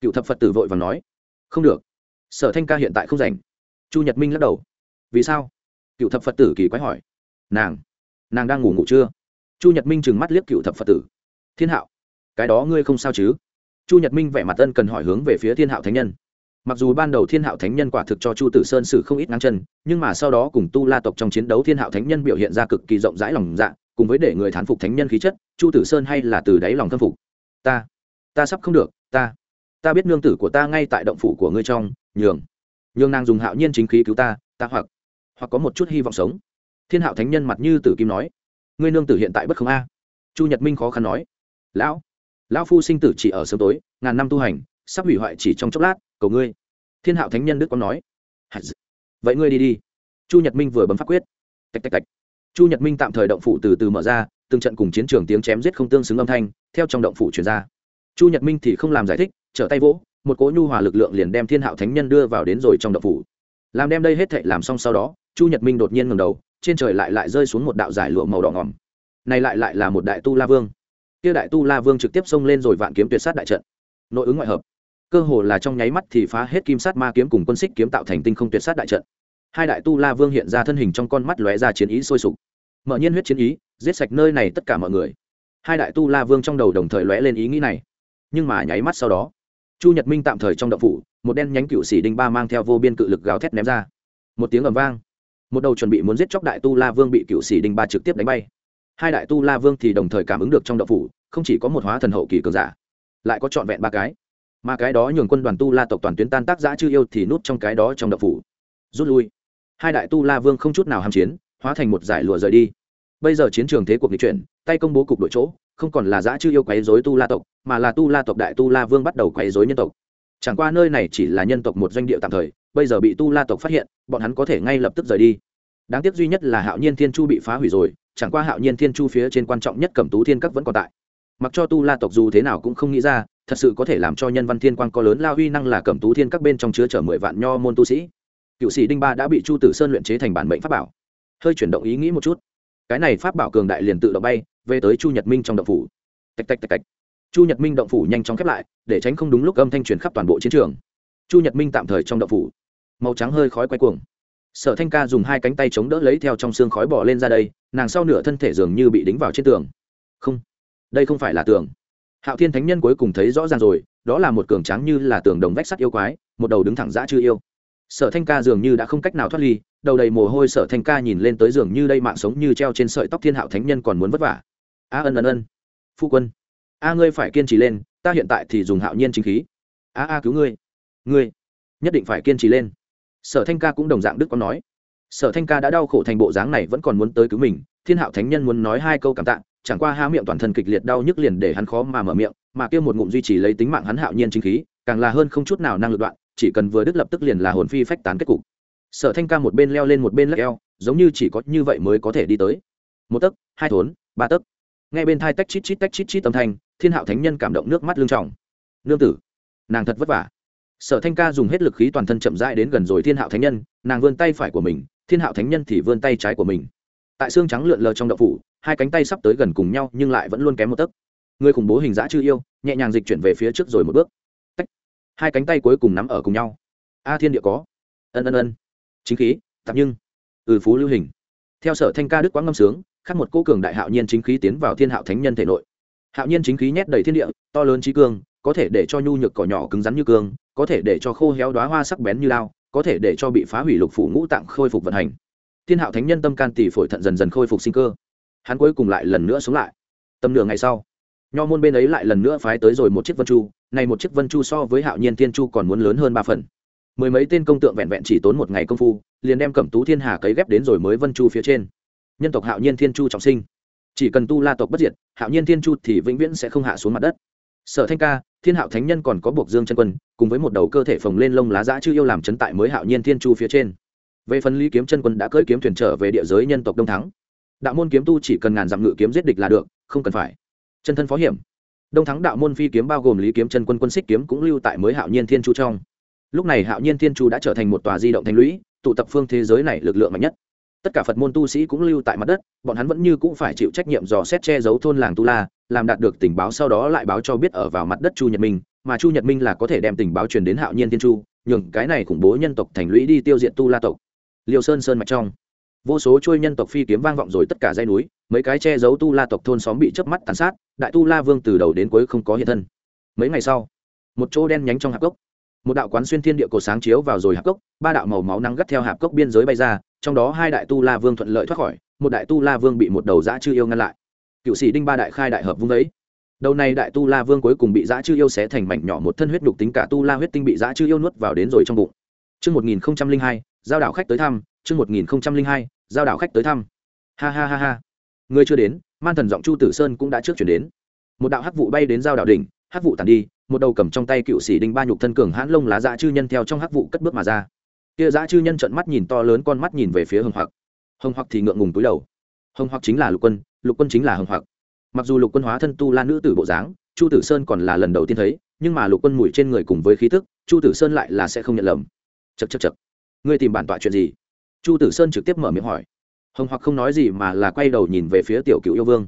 Cựu thập Phật tử vội vàng nói, không được, Sở Thanh ca hiện tại không rảnh. Chu nhật minh lắc đầu vì sao? Cựu thập phật tử kỳ quái hỏi nàng nàng đang ngủ ngủ chưa? Chu nhật minh trừng mắt liếc cựu thập phật tử thiên hạo cái đó ngươi không sao chứ? Chu nhật minh vẻ mặt ân cần hỏi hướng về phía thiên hạo thánh nhân. Mặc dù ban đầu thiên hạo thánh nhân quả thực cho chu tử sơn xử không ít ngang chân nhưng mà sau đó cùng tu la tộc trong chiến đấu thiên hạo thánh nhân biểu hiện ra cực kỳ rộng rãi lòng dạ cùng với để người thán phục thánh nhân khí chất, chu tử sơn hay là từ đáy lòng thâm phục. Ta ta sắp không được, ta ta biết nương tử của ta ngay tại động phủ của ngươi trong, nhường nhường nàng dùng hạo nhiên chính khí cứu ta ta hoặc hoặc có một chút hy vọng sống. Thiên hạo thánh nhân mặt như tử kim nói, ngươi nương tử hiện tại bất không a? Chu nhật minh khó khăn nói, lão lão phu sinh tử chỉ ở sớm tối, ngàn năm tu hành, sắp hủy hoại chỉ trong chốc lát, cầu ngươi. Thiên hạo thánh nhân đức quang nói vậy ngươi đi đi. Chu nhật minh vừa bấm phát quyết, tạch tạch tạch chu nhật minh tạm thời động phủ từ từ mở ra, từng trận cùng chiến trường tiếng chém giết không tương xứng âm thanh, theo trong động phủ chuyển ra. Chu nhật minh thì không làm giải thích, trở tay vỗ, một cỗ nhu hòa lực lượng liền đem thiên hạo thánh nhân đưa vào đến rồi trong động phủ. Làm đem đây hết thệ làm xong sau đó, chu nhật minh đột nhiên ngầm đầu, trên trời lại lại rơi xuống một đạo giải lụa màu đỏ ngỏm. Này lại lại là một đại tu la vương. Kia đại tu la vương trực tiếp xông lên rồi vạn kiếm tuyệt sát đại trận. Nội ứng ngoại hợp. Cơ hồ là trong nháy mắt thì phá hết kim sát ma kiếm cùng quân xích kiếm tạo thành tinh không tuyệt sát đại trận. Hai đại tu la vương hiện ra thân hình trong con mắt lóe ra chiến ý sôi sục mở nhiên huyết chiến ý, giết sạch nơi này tất cả mọi người. Hai đại tu la vương trong đầu đồng thời lóe lên ý nghĩ này. Nhưng mà nháy mắt sau đó, chu nhật minh tạm thời trong đậu phủ, một đen nhánh cựu sĩ đinh ba mang theo vô biên cự lực gào thét ném ra. Một tiếng ầm vang, một đầu chuẩn bị muốn giết chóc đại tu la vương bị cựu sĩ đinh ba trực tiếp đánh bay. Hai đại tu la vương thì đồng thời cảm ứng được trong đậu phủ, không chỉ có một hóa thần hậu kỳ cường giả, lại có trọn vẹn ba cái. Mà cái đó nhường quân đoàn tu la tộc toàn tuyến tan tác giã chư yêu thì nút trong cái đó trong đậu phủ. Rút lui. Hai đại tu la vương không chút nào hàm chiến, hóa thành một giải lụa rời đi bây giờ chiến trường thế cuộc nghịch chuyển, tay công bố cục đội chỗ, không còn là giã chư yêu quấy dối tu la tộc, mà là tu la tộc đại tu la vương bắt đầu quấy dối nhân tộc. Chẳng qua nơi này chỉ là nhân tộc một doanh địa tạm thời, bây giờ bị tu la tộc phát hiện, bọn hắn có thể ngay lập tức rời đi. Đáng tiếc duy nhất là hạo nhiên thiên chu bị phá hủy rồi, chẳng qua hạo nhiên thiên chu phía trên quan trọng nhất cẩm tú thiên các vẫn còn tại. Mặc cho tu la tộc dù thế nào cũng không nghĩ ra, thật sự có thể làm cho nhân văn thiên quan có lớn lao huy năng là cẩm tú thiên các bên trong chứa chở mười vạn nho môn tu sĩ. Cựu sĩ đinh ba đã bị chu tử sơn luyện chế thành bản mệnh pháp bảo. Hơi chuyển động ý nghĩ một chút cái này pháp bảo cường đại liền tự động bay, về tới chu nhật minh trong động phủ. Tạch tạch tạch tạch. Chu nhật minh động phủ nhanh chóng khép lại, để tránh không đúng lúc âm thanh truyền khắp toàn bộ chiến trường. Chu nhật minh tạm thời trong động phủ. Màu trắng hơi khói quay cuồng. Sở thanh ca dùng hai cánh tay chống đỡ lấy theo trong xương khói bỏ lên ra đây, nàng sau nửa thân thể dường như bị đính vào trên tường. Không, đây không phải là tường. Hạo thiên thánh nhân cuối cùng thấy rõ ràng rồi, đó là một cường tráng như là tường đồng vách sắt yêu quái, một đầu đứng thẳng dã chưa yêu. Sở thanh ca dường như đã không cách nào thoát ly đầu đầy mồ hôi sở thanh ca nhìn lên tới giường như đây mạng sống như treo trên sợi tóc thiên hạo thánh nhân còn muốn vất vả. A ân ân ân. Phu quân. A ngươi phải kiên trì lên, ta hiện tại thì dùng hạo nhiên chính khí. A a cứu ngươi. Ngươi. Nhất định phải kiên trì lên. Sở thanh ca cũng đồng dạng đức có nói. Sở thanh ca đã đau khổ thành bộ dáng này vẫn còn muốn tới cứu mình, thiên hạo thánh nhân muốn nói hai câu cảm tạ, chẳng qua há miệng toàn thân kịch liệt đau nhức liền để hắn khó mà mở miệng, mà kia một ngụm duy trì lấy tính mạng hắn hạo nhiên chính khí, càng là hơn không chút nào năng lực đoạn, chỉ cần vừa đứt lập tức liền là hồn phi phách tán kết cục sở thanh ca một bên leo lên một bên lắc eo, giống như chỉ có như vậy mới có thể đi tới. Một tấc, hai thốn, ba tấc. Ngay bên thai tách chít chít tách chít chít âm thanh, thiên hạo thánh nhân cảm động nước mắt lương trọng nương tử, nàng thật vất vả. Sở thanh ca dùng hết lực khí toàn thân chậm rãi đến gần rồi thiên hạo thánh nhân, nàng vươn tay phải của mình, thiên hạo thánh nhân thì vươn tay trái của mình. Tại xương trắng lượn lờ trong đậu phủ, hai cánh tay sắp tới gần cùng nhau nhưng lại vẫn luôn kém một tấc. Người khủng bố hình dã chưa yêu, nhẹ nhàng dịch chuyển về phía trước rồi một bước. Tách. hai cánh tay cuối cùng nắm ở cùng nhau. A thiên địa có. Ân ân ân chính khí, tạp nhưng ừ phú lưu hình. Theo sở thanh ca đức quang ngâm sướng khắc một cô cường đại hạo nhiên chính khí tiến vào thiên hạo thánh nhân thể nội. Hạo nhiên chính khí nhét đầy thiên địa, to lớn trí cương, có thể để cho nhu nhược cỏ nhỏ cứng rắn như cương, có thể để cho khô héo đoá hoa sắc bén như lao có thể để cho bị phá hủy lục phủ ngũ tạng khôi phục vận hành. Thiên hạo thánh nhân tâm can tỷ phổi thận dần dần khôi phục sinh cơ. Hắn cuối cùng lại lần nữa sống lại. Tầm nửa ngày sau, nho môn bên ấy lại lần nữa phái tới rồi một chiếc vân chu, này một chiếc vân chu so với hạo nhiên thiên chu còn muốn lớn hơn ba phần mười mấy tên công tượng vẹn vẹn chỉ tốn một ngày công phu, liền đem cẩm tú thiên hà cấy ghép đến rồi mới vân chu phía trên. Nhân tộc hạo nhiên thiên chu trọng sinh. Chỉ cần tu la tộc bất diệt, hạo nhiên thiên chu thì vĩnh viễn sẽ không hạ xuống mặt đất. Sở thanh ca, thiên hạo thánh nhân còn có buộc dương chân quân, cùng với một đầu cơ thể phồng lên lông lá dã chưa yêu làm chấn tại mới hạo nhiên thiên chu phía trên. Về phần lý kiếm chân quân đã cưỡi kiếm thuyền trở về địa giới nhân tộc đông thắng. Đạo môn kiếm tu chỉ cần ngàn dặm ngự kiếm giết địch là được, không cần phải. Chân thân phó hiểm. Đông thắng đạo môn phi kiếm bao gồm lý kiếm chân quân quân xích kiếm cũng lưu tại mới hạo nhiên thiên chu trong lúc này hạo nhiên thiên chu đã trở thành một tòa di động thành lũy, tụ tập phương thế giới này lực lượng mạnh nhất. Tất cả phật môn tu sĩ cũng lưu tại mặt đất, bọn hắn vẫn như cũng phải chịu trách nhiệm dò xét che giấu thôn làng tu la, làm đạt được tình báo sau đó lại báo cho biết ở vào mặt đất chu nhật minh, mà chu nhật minh là có thể đem tình báo truyền đến hạo nhiên thiên chu, nhường cái này khủng bố nhân tộc thành lũy đi tiêu diệt tu la tộc. Liêu sơn sơn mạch trong. Vô số trôi nhân tộc phi kiếm vang vọng rồi tất cả dây núi, mấy cái che giấu tu la tộc thôn xóm bị chớp mắt tàn sát, đại tu la vương từ đầu đến cuối không có hiện thân. Mấy ngày sau, một chỗ đen nhánh trong hạp cốc một đạo quán xuyên thiên địa cổ sáng chiếu vào rồi hạp cốc ba đạo màu máu nắng gắt theo hạp cốc biên giới bay ra trong đó hai đại tu la vương thuận lợi thoát khỏi một đại tu la vương bị một đầu dã chư yêu ngăn lại cựu sĩ đinh ba đại khai đại hợp vung ấy đầu này đại tu la vương cuối cùng bị dã chư yêu xé thành mảnh nhỏ một thân huyết đục tính cả tu la huyết tinh bị dã chư yêu nuốt vào đến rồi trong bụng Trước 1002, giao đảo khách tới thăm, trước 1002, giao đảo khách tới thăm. Ha ha ha ha. Người chưa đến, man thần giọng Chu Tử Sơn cũng đã trước chuyển đến. Một đạo hắc vụ bay đến giao đảo đỉnh, hắc vụ tàn đi, một đầu cầm trong tay cựu sĩ đinh ba nhục thân cường hãn lông lá dã chư nhân theo trong hắc vụ cất bước mà ra. Kia dã chư nhân trợn mắt nhìn to lớn con mắt nhìn về phía hồng hoặc. Hồng hoặc thì ngượng ngùng túi đầu. Hồng hoặc chính là lục quân lục quân chính là hồng hoặc. Mặc dù lục quân hóa thân tu la nữ tử bộ dáng, chu tử sơn còn là lần đầu tiên thấy, nhưng mà lục quân mùi trên người cùng với khí thức chu tử sơn lại là sẽ không nhận lầm. Chật chật chật ngươi tìm bản tọa chuyện gì? Chu tử sơn trực tiếp mở miệng hỏi. Hồng hoặc không nói gì mà là quay đầu nhìn về phía tiểu cựu yêu vương.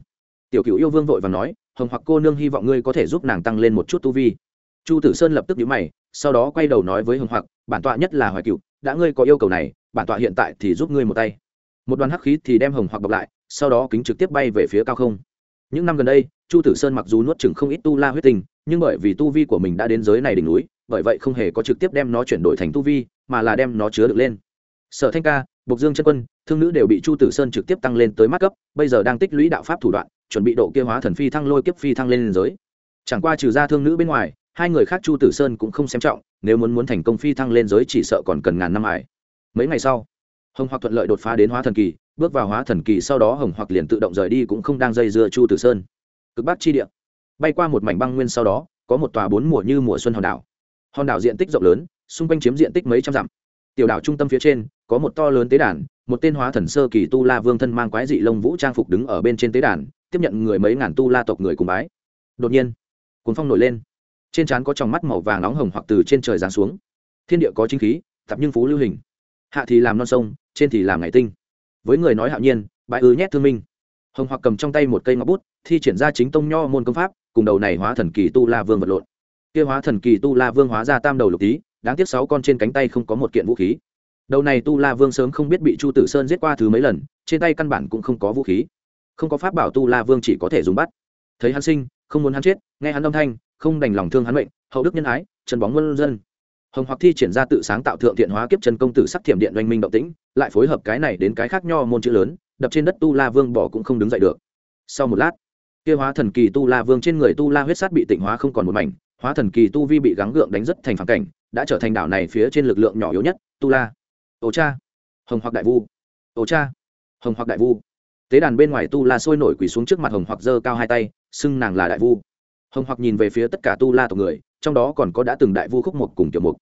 Tiểu cựu yêu vương vội và nói hồng hoặc cô nương hy vọng ngươi có thể giúp nàng tăng lên một chút tu vi. Chu tử sơn lập tức nhíu mày sau đó quay đầu nói với hồng hoặc bản tọa nhất là hoài cựu đã ngươi có yêu cầu này bản tọa hiện tại thì giúp ngươi một tay. Một đoàn hắc khí thì đem hồng hoặc bọc lại sau đó kính trực tiếp bay về phía cao không. Những năm gần đây chu tử sơn mặc dù nuốt chừng không ít tu la huyết tình nhưng bởi vì tu vi của mình đã đến giới này đỉnh núi bởi vậy không hề có trực tiếp đem nó chuyển đổi thành tu vi mà là đem nó chứa được lên. Sở thanh ca Bộc Dương chân quân, thương nữ đều bị Chu Tử Sơn trực tiếp tăng lên tới mắt cấp, bây giờ đang tích lũy đạo pháp thủ đoạn, chuẩn bị độ kia hóa thần phi thăng lôi kiếp phi thăng lên giới. Chẳng qua trừ ra thương nữ bên ngoài, hai người khác Chu Tử Sơn cũng không xem trọng, nếu muốn muốn thành công phi thăng lên giới chỉ sợ còn cần ngàn năm ải. Mấy ngày sau, Hồng Hoặc thuận lợi đột phá đến hóa thần kỳ, bước vào hóa thần kỳ sau đó Hồng Hoặc liền tự động rời đi cũng không đang dây dưa Chu Tử Sơn. Cực Bắc chi địa, bay qua một mảnh băng nguyên sau đó, có một tòa bốn mùa như mùa xuân hòn đảo. Hòn đảo diện tích rộng lớn, xung quanh chiếm diện tích mấy trăm dặm. Tiểu đảo trung tâm phía trên, có một to lớn tế đàn, một tên hóa thần sơ kỳ tu la vương thân mang quái dị lông vũ trang phục đứng ở bên trên tế đàn, tiếp nhận người mấy ngàn tu la tộc người cùng bái. Đột nhiên, cuồng phong nổi lên, trên trán có tròng mắt màu vàng nóng hồng hoặc từ trên trời giáng xuống. Thiên địa có chính khí, tập nhưng phú lưu hình. Hạ thì làm non sông, trên thì làm ngày tinh. Với người nói hạo nhiên, bại ư nhét thương minh. Hồng hoặc cầm trong tay một cây ngọc bút, thi triển ra chính tông nho môn công pháp, cùng đầu này hóa thần kỳ tu la vương vật lộn. Kia hóa thần kỳ tu la vương hóa ra tam đầu lục tí, đáng tiếc sáu con trên cánh tay không có một kiện vũ khí đầu này tu la vương sớm không biết bị chu tử sơn giết qua thứ mấy lần trên tay căn bản cũng không có vũ khí không có pháp bảo tu la vương chỉ có thể dùng bắt. Thấy hắn sinh, không muốn hắn chết, nghe hắn âm thanh, không đành lòng thương hắn mệnh, hậu đức nhân ái chân bóng quân dân. Hồng hoặc thi triển ra tự sáng tạo thượng thiện hóa kiếp chân công tử sắc thiểm điện oanh minh động tĩnh, lại phối hợp cái này đến cái khác nho môn chữ lớn, đập trên đất tu la vương bỏ cũng không đứng dậy được. Sau một lát, kia hóa thần kỳ tu la vương trên người tu la huyết sát bị tịnh hóa không còn một mảnh, hóa thần kỳ tu vi bị gắng gượng đánh rất thành phản cảnh, đã trở thành đảo này phía trên lực lượng nhỏ yếu nhất, tu la. Ồ cha. Hồng hoặc đại vu. Ồ cha. Hồng hoặc đại vu tế đàn bên ngoài tu la sôi nổi quỳ xuống trước mặt hồng hoặc giơ cao hai tay, xưng nàng là đại vu. Hồng hoặc nhìn về phía tất cả tu la tộc người, trong đó còn có đã từng đại vu khúc một cùng tiểu mục.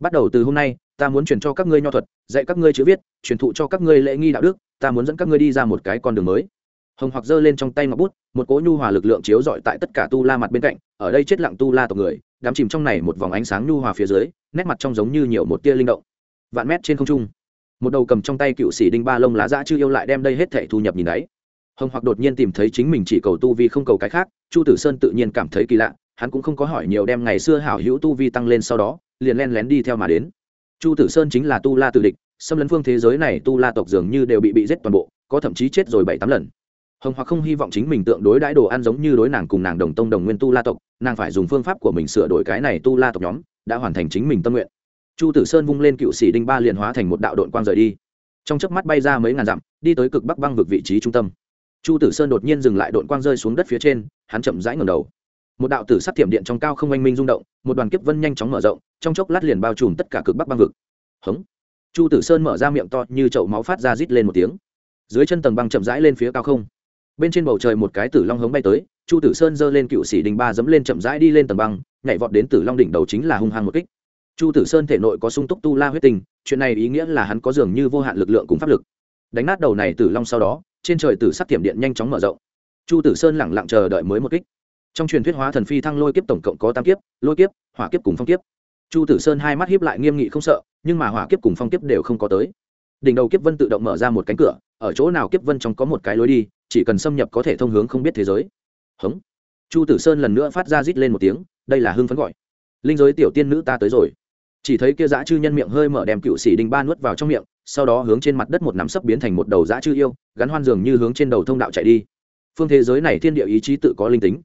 Bắt đầu từ hôm nay, ta muốn truyền cho các ngươi nho thuật, dạy các ngươi chữ viết, truyền thụ cho các ngươi lễ nghi đạo đức, ta muốn dẫn các ngươi đi ra một cái con đường mới. Hồng hoặc giơ lên trong tay ngọc bút, một cỗ nhu hòa lực lượng chiếu rọi tại tất cả tu la mặt bên cạnh, ở đây chết lặng tu la tộc người đám chìm trong này một vòng ánh sáng nhu hòa phía dưới, nét mặt trong giống như nhiều một tia linh động. Vạn mét trên không trung một đầu cầm trong tay cựu sĩ đinh ba lông lá dã chưa yêu lại đem đây hết thẻ thu nhập nhìn đấy. Hồng hoặc đột nhiên tìm thấy chính mình chỉ cầu tu vi không cầu cái khác, chu tử sơn tự nhiên cảm thấy kỳ lạ, hắn cũng không có hỏi nhiều đem ngày xưa hảo hữu tu vi tăng lên sau đó, liền len lén đi theo mà đến. Chu tử sơn chính là tu la tự địch, xâm lấn phương thế giới này tu la tộc dường như đều bị bị giết toàn bộ, có thậm chí chết rồi bảy tám lần. Hồng hoặc không hy vọng chính mình tượng đối đãi đồ ăn giống như đối nàng cùng nàng đồng tông đồng nguyên tu la tộc, nàng phải dùng phương pháp của mình sửa đổi cái này tu la tộc nhóm, đã hoàn thành chính mình tâm nguyện chu tử sơn vung lên cựu sĩ đinh ba liền hóa thành một đạo đội quang rời đi. Trong chớp mắt bay ra mấy ngàn dặm, đi tới cực bắc băng vực vị trí trung tâm. Chu tử sơn đột nhiên dừng lại đội quang rơi xuống đất phía trên, hắn chậm rãi ngầm đầu. Một đạo tử sắc thiểm điện trong cao không oanh minh rung động, một đoàn kiếp vân nhanh chóng mở rộng, trong chốc lát liền bao trùm tất cả cực bắc băng vực. Hống! Chu tử sơn mở ra miệng to như chậu máu phát ra rít lên một tiếng. Dưới chân tầng băng chậm rãi lên phía cao không. Bên trên bầu trời một cái tử long hống bay tới, chu tử sơn giơ lên cựu sĩ đình ba dẫm lên chậm rãi đi lên tầng băng, nhảy vọt đến tử long đỉnh đầu chính là hung hăng một kích chu tử sơn thể nội có sung túc tu la huyết tình chuyện này ý nghĩa là hắn có dường như vô hạn lực lượng cùng pháp lực. Đánh nát đầu này tử long sau đó, trên trời tử sắc tiệm điện nhanh chóng mở rộng. Chu tử sơn lẳng lặng chờ đợi mới một kích. Trong truyền thuyết hóa thần phi thăng lôi kiếp tổng cộng có tam kiếp, lôi kiếp, hỏa kiếp cùng phong kiếp. Chu tử sơn hai mắt hiếp lại nghiêm nghị không sợ, nhưng mà hỏa kiếp cùng phong kiếp đều không có tới. Đỉnh đầu kiếp vân tự động mở ra một cánh cửa, ở chỗ nào kiếp vân trong có một cái lối đi, chỉ cần xâm nhập có thể thông hướng không biết thế giới. Hống. Chu tử sơn lần nữa phát ra rít lên một tiếng, đây là hưng phấn gọi. Linh giới tiểu tiên nữ ta tới rồi chỉ thấy kia dã chư nhân miệng hơi mở đem cựu sĩ đinh ba nuốt vào trong miệng, sau đó hướng trên mặt đất một nắm sấp biến thành một đầu dã chư yêu, gắn hoan dường như hướng trên đầu thông đạo chạy đi. Phương thế giới này thiên địa ý chí tự có linh tính.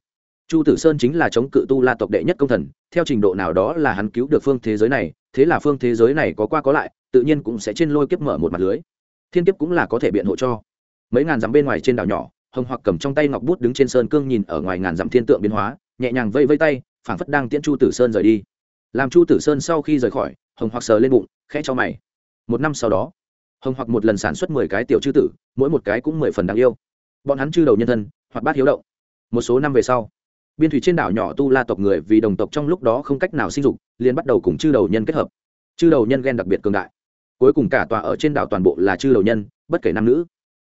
Chu tử sơn chính là chống cự tu la tộc đệ nhất công thần, theo trình độ nào đó là hắn cứu được phương thế giới này, thế là phương thế giới này có qua có lại, tự nhiên cũng sẽ trên lôi kiếp mở một mặt lưới. Thiên kiếp cũng là có thể biện hộ cho. Mấy ngàn dặm bên ngoài trên đảo nhỏ, hồng hoặc cầm trong tay ngọc bút đứng trên sơn cương nhìn ở ngoài ngàn dặm thiên tượng biến hóa, nhẹ nhàng vây vây tay, phảng phất đang tiễn chu tử sơn rời đi làm chu tử sơn sau khi rời khỏi, hồng hoặc sờ lên bụng, khẽ cho mày. Một năm sau đó, hồng hoặc một lần sản xuất mười cái tiểu chư tử, mỗi một cái cũng mười phần đáng yêu. Bọn hắn chư đầu nhân thân hoặc bát hiếu động. Một số năm về sau, biên thủy trên đảo nhỏ tu la tộc người vì đồng tộc trong lúc đó không cách nào sinh dục, liền bắt đầu cùng chư đầu nhân kết hợp. Chư đầu nhân ghen đặc biệt cường đại. Cuối cùng cả tòa ở trên đảo toàn bộ là chư đầu nhân, bất kể nam nữ.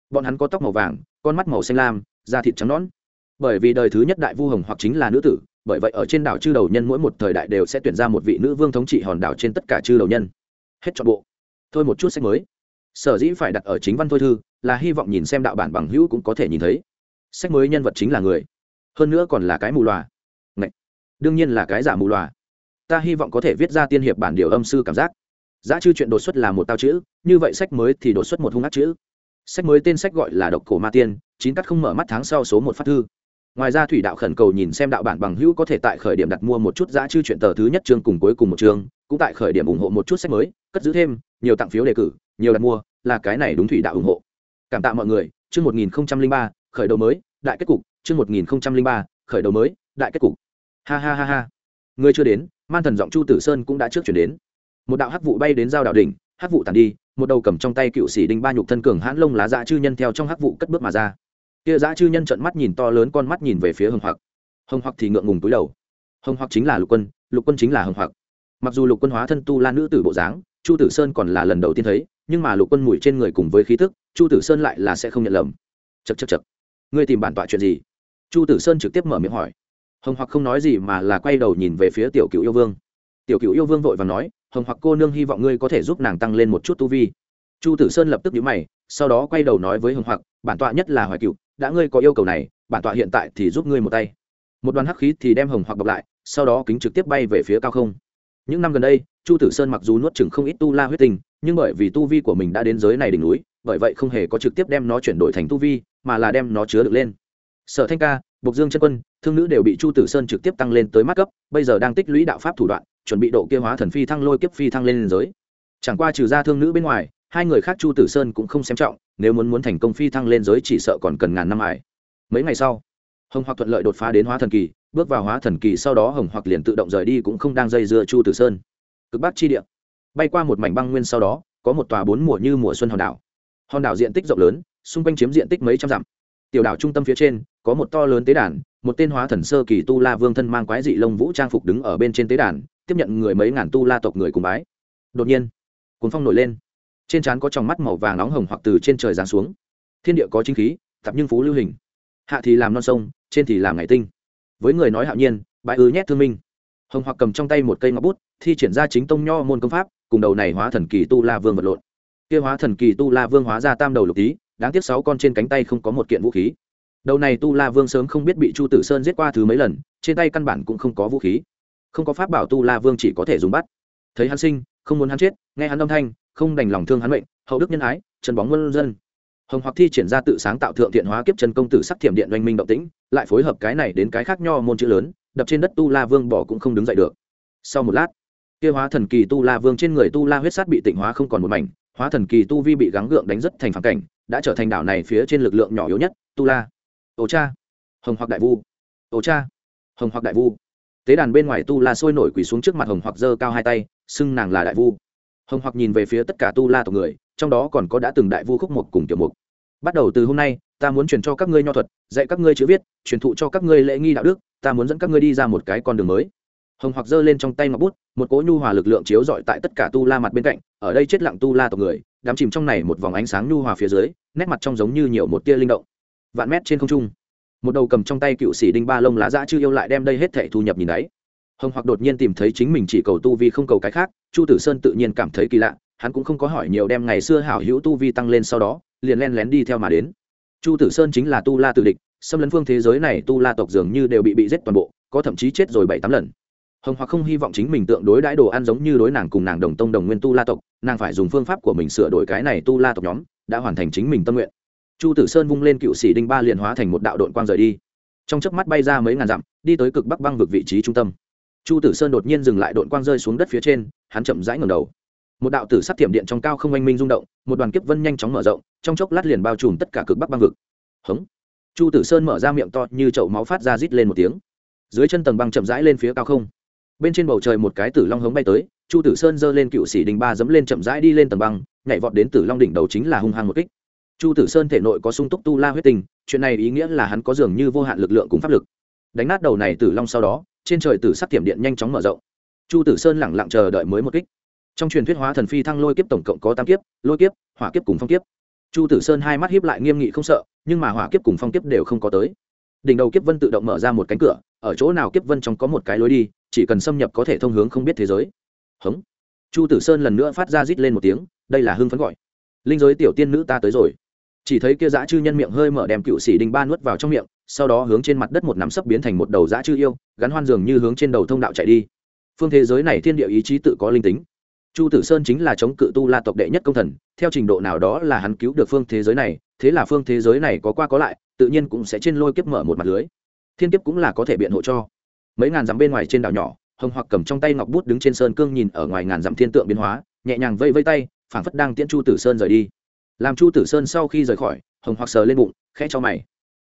Bọn hắn có tóc màu vàng, con mắt màu xanh lam, da thịt trắng nón bởi vì đời thứ nhất đại vu hồng hoặc chính là nữ tử bởi vậy ở trên đảo chư đầu nhân mỗi một thời đại đều sẽ tuyển ra một vị nữ vương thống trị hòn đảo trên tất cả chư đầu nhân. Hết chọn bộ. Thôi một chút sách mới. Sở dĩ phải đặt ở chính văn thôi thư, là hy vọng nhìn xem đạo bản bằng hữu cũng có thể nhìn thấy. Sách mới nhân vật chính là người. Hơn nữa còn là cái mù loà. Ngậy! đương nhiên là cái giả mù loà. Ta hy vọng có thể viết ra tiên hiệp bản điều âm sư cảm giác. Giá chư chuyện đột xuất là một tao chữ, như vậy sách mới thì đột xuất một hung ác chữ. Sách mới tên sách gọi là độc cổ ma tiên, chín cắt không mở mắt tháng sau số một phát thư ngoài ra thủy đạo khẩn cầu nhìn xem đạo bản bằng hữu có thể tại khởi điểm đặt mua một chút giá chư chuyện tờ thứ nhất chương cùng cuối cùng một chương, cũng tại khởi điểm ủng hộ một chút sách mới, cất giữ thêm, nhiều tặng phiếu đề cử, nhiều đặt mua, là cái này đúng thủy đạo ủng hộ. Cảm tạ mọi người, chương một nghìn ba, khởi đầu mới, đại kết cục, chương một nghìn ba, khởi đầu mới, đại kết cục. Ha ha ha ha. Người chưa đến, man thần giọng chu tử sơn cũng đã trước chuyển đến. Một đạo hắc vụ bay đến giao đạo đỉnh, hắc vụ tàn đi, một đầu cầm trong tay cựu sĩ đinh ba nhục thân cường hãn lông lá dạ chư nhân theo trong hắc vụ cất bước mà ra kia dã chư nhân trận mắt nhìn to lớn con mắt nhìn về phía hồng hoặc. Hồng hoặc thì ngượng ngùng túi đầu. Hồng hoặc chính là lục quân lục quân chính là hồng hoặc. Mặc dù lục quân hóa thân tu la nữ tử bộ dáng, chu tử sơn còn là lần đầu tiên thấy, nhưng mà lục quân mùi trên người cùng với khí thức chu tử sơn lại là sẽ không nhận lầm. Chật chật chật ngươi tìm bản tọa chuyện gì? Chu tử sơn trực tiếp mở miệng hỏi. Hồng hoặc không nói gì mà là quay đầu nhìn về phía tiểu cựu yêu vương. Tiểu cựu yêu vương vội và nói, hồng hoặc cô nương hy vọng ngươi có thể giúp nàng tăng lên một chút tu vi. Chu tử sơn lập tức nhíu mày, sau đó quay đầu nói với hồng hoặc, bản tọa nhất là hoài cựu đã ngươi có yêu cầu này, bản tọa hiện tại thì giúp ngươi một tay. Một đoàn hắc khí thì đem hồng hoặc bọc lại, sau đó kính trực tiếp bay về phía cao không. Những năm gần đây, chu tử sơn mặc dù nuốt chừng không ít tu la huyết tình, nhưng bởi vì tu vi của mình đã đến giới này đỉnh núi, bởi vậy không hề có trực tiếp đem nó chuyển đổi thành tu vi, mà là đem nó chứa được lên. Sở thanh ca, bộc dương chân quân, thương nữ đều bị chu tử sơn trực tiếp tăng lên tới mắt cấp, bây giờ đang tích lũy đạo pháp thủ đoạn, chuẩn bị độ kia hóa thần phi thăng lôi kiếp phi thăng lên giới. Chẳng qua trừ ra thương nữ bên ngoài, hai người khác chu tử sơn cũng không xem trọng nếu muốn muốn thành công phi thăng lên giới chỉ sợ còn cần ngàn năm ải. Mấy ngày sau, hồng hoặc thuận lợi đột phá đến hóa thần kỳ, bước vào hóa thần kỳ sau đó hồng hoặc liền tự động rời đi cũng không đang dây dưa chu tử sơn. Cực bắc chi địa. Bay qua một mảnh băng nguyên sau đó, có một tòa bốn mùa như mùa xuân hòn đảo. Hòn đảo diện tích rộng lớn, xung quanh chiếm diện tích mấy trăm dặm. Tiểu đảo trung tâm phía trên, có một to lớn tế đàn, một tên hóa thần sơ kỳ tu la vương thân mang quái dị lông vũ trang phục đứng ở bên trên tế đàn, tiếp nhận người mấy ngàn tu la tộc người cùng bái. Đột nhiên cuốn phong nổi lên trên trán có trong mắt màu vàng nóng hồng hoặc từ trên trời giáng xuống. Thiên địa có chính khí tập nhưng phú lưu hình. Hạ thì làm non sông, trên thì làm ngày tinh. Với người nói hạo nhiên, bãi ư nhét thương minh. Hồng hoặc cầm trong tay một cây ngọc bút, thi triển ra chính tông nho môn công pháp, cùng đầu này hóa thần kỳ tu la vương vật lộn. Kia hóa thần kỳ tu la vương hóa ra tam đầu lục tý đáng tiếc sáu con trên cánh tay không có một kiện vũ khí. Đầu này tu la vương sớm không biết bị chu tử sơn giết qua thứ mấy lần, trên tay căn bản cũng không có vũ khí. Không có pháp bảo tu la vương chỉ có thể dùng bắt. Thấy hắn sinh, không muốn hắn chết, nghe hắn âm thanh không đành lòng thương hắn mệnh, hậu đức nhân ái chân bóng quân dân. Hồng hoặc thi triển ra tự sáng tạo thượng thiện hóa kiếp chân công tử sắc thiểm điện oanh minh động tĩnh, lại phối hợp cái này đến cái khác nho môn chữ lớn, đập trên đất tu la vương bỏ cũng không đứng dậy được. Sau một lát, kia hóa thần kỳ tu la vương trên người tu la huyết sát bị tịnh hóa không còn một mảnh, hóa thần kỳ tu vi bị gắng gượng đánh rất thành phản cảnh, đã trở thành đảo này phía trên lực lượng nhỏ yếu nhất, tu la. Ồ cha. Hồng hoặc đại vu. Ồ cha. Hồng hoặc đại vu. Tế đàn bên ngoài tu la sôi nổi quỳ xuống trước mặt hồng hoặc giơ cao hai tay, xưng nàng là đại vu hồng hoặc nhìn về phía tất cả tu la tộc người, trong đó còn có đã từng đại vu khúc một cùng tiểu mục. Bắt đầu từ hôm nay, ta muốn truyền cho các ngươi nho thuật, dạy các ngươi chữ viết, truyền thụ cho các ngươi lễ nghi đạo đức, ta muốn dẫn các ngươi đi ra một cái con đường mới. Hồng hoặc giơ lên trong tay ngọc bút, một cỗ nhu hòa lực lượng chiếu rọi tại tất cả tu la mặt bên cạnh, ở đây chết lặng tu la tộc người đám chìm trong này một vòng ánh sáng nhu hòa phía dưới, nét mặt trong giống như nhiều một tia linh động. Vạn mét trên không trung, một đầu cầm trong tay cựu sĩ đinh ba lông lá dã chưa yêu lại đem đây hết thể thu nhập nhìn đấy hồng hoặc đột nhiên tìm thấy chính mình chỉ cầu tu vi không cầu cái khác, chu tử sơn tự nhiên cảm thấy kỳ lạ, hắn cũng không có hỏi nhiều đem ngày xưa hảo hữu tu vi tăng lên sau đó, liền len lén đi theo mà đến. Chu tử sơn chính là tu la tự địch, xâm lấn phương thế giới này tu la tộc dường như đều bị bị giết toàn bộ, có thậm chí chết rồi bảy tám lần. Hồng hoặc không hy vọng chính mình tượng đối đãi đồ ăn giống như đối nàng cùng nàng đồng tông đồng nguyên tu la tộc, nàng phải dùng phương pháp của mình sửa đổi cái này tu la tộc nhóm, đã hoàn thành chính mình tâm nguyện. Chu tử sơn vung lên cựu sĩ đinh ba liền hóa thành một đạo đội quang rời đi. Trong chớp mắt bay ra mấy ngàn dặm, đi tới cực bắc băng vực vị trí trung tâm chu tử sơn đột nhiên dừng lại đội quang rơi xuống đất phía trên, hắn chậm rãi ngầm đầu. Một đạo tử sắc thiểm điện trong cao không oanh minh rung động, một đoàn kiếp vân nhanh chóng mở rộng, trong chốc lát liền bao trùm tất cả cực bắc băng vực. Hống! Chu tử sơn mở ra miệng to như chậu máu phát ra rít lên một tiếng. Dưới chân tầng băng chậm rãi lên phía cao không. Bên trên bầu trời một cái tử long hống bay tới, chu tử sơn giơ lên cựu sĩ đình ba dẫm lên chậm rãi đi lên tầng băng, nhảy vọt đến tử long đỉnh đầu chính là hung hăng một kích. Chu tử sơn thể nội có sung túc tu la huyết tình chuyện này ý nghĩa là hắn có dường như vô hạn lực lượng cùng pháp lực. Đánh nát đầu này tử long sau đó trên trời tử sắc tiệm điện nhanh chóng mở rộng. Chu tử sơn lẳng lặng chờ đợi mới một kích. Trong truyền thuyết hóa thần phi thăng lôi kiếp tổng cộng có tám kiếp, lôi kiếp, hỏa kiếp cùng phong kiếp. Chu tử sơn hai mắt hiếp lại nghiêm nghị không sợ, nhưng mà hỏa kiếp cùng phong kiếp đều không có tới. Đỉnh đầu kiếp vân tự động mở ra một cánh cửa, ở chỗ nào kiếp vân trong có một cái lối đi, chỉ cần xâm nhập có thể thông hướng không biết thế giới. Hống. Chu tử sơn lần nữa phát ra rít lên một tiếng, đây là hưng phấn gọi. Linh giới tiểu tiên nữ ta tới rồi chỉ thấy kia dã chư nhân miệng hơi mở đem cựu sĩ đinh ba nuốt vào trong miệng, sau đó hướng trên mặt đất một nắm sấp biến thành một đầu dã chư yêu, gắn hoan dường như hướng trên đầu thông đạo chạy đi. Phương thế giới này thiên địa ý chí tự có linh tính. Chu tử sơn chính là chống cự tu la tộc đệ nhất công thần, theo trình độ nào đó là hắn cứu được phương thế giới này, thế là phương thế giới này có qua có lại, tự nhiên cũng sẽ trên lôi kiếp mở một mặt lưới. Thiên kiếp cũng là có thể biện hộ cho. Mấy ngàn dặm bên ngoài trên đảo nhỏ, hồng hoặc cầm trong tay ngọc bút đứng trên sơn cương nhìn ở ngoài ngàn dặm thiên tượng biến hóa, nhẹ nhàng vây vây tay, phảng phất đang tiễn chu tử sơn rời đi làm chu tử sơn sau khi rời khỏi, hồng hoặc sờ lên bụng, khẽ cho mày.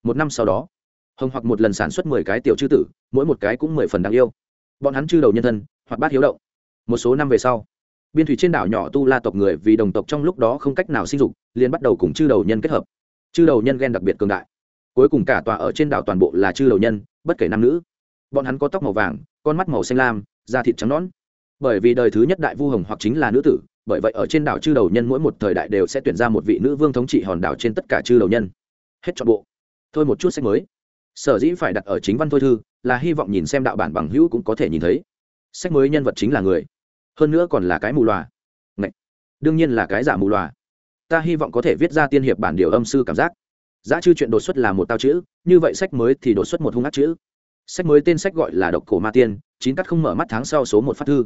Một năm sau đó, hồng hoặc một lần sản xuất mười cái tiểu chư tử, mỗi một cái cũng mười phần đáng yêu. Bọn hắn chư đầu nhân thân hoặc bát hiếu động. Một số năm về sau, biên thủy trên đảo nhỏ tu la tộc người vì đồng tộc trong lúc đó không cách nào sinh dục, liền bắt đầu cùng chư đầu nhân kết hợp. Chư đầu nhân ghen đặc biệt cường đại. Cuối cùng cả tòa ở trên đảo toàn bộ là chư đầu nhân, bất kể nam nữ. Bọn hắn có tóc màu vàng, con mắt màu xanh lam, da thịt trắng nõn. Bởi vì đời thứ nhất đại vu hồng hoặc chính là nữ tử bởi vậy ở trên đảo chư đầu nhân mỗi một thời đại đều sẽ tuyển ra một vị nữ vương thống trị hòn đảo trên tất cả chư đầu nhân. Hết chọn bộ. Thôi một chút sách mới. Sở dĩ phải đặt ở chính văn thôi thư, là hy vọng nhìn xem đạo bản bằng hữu cũng có thể nhìn thấy. Sách mới nhân vật chính là người. Hơn nữa còn là cái mù loà. Ngậy! đương nhiên là cái giả mù loà. Ta hy vọng có thể viết ra tiên hiệp bản điều âm sư cảm giác. Giá chư chuyện đột xuất là một tao chữ, như vậy sách mới thì đột xuất một hung ác chữ. Sách mới tên sách gọi là độc cổ ma tiên, chín cắt không mở mắt tháng sau số một phát thư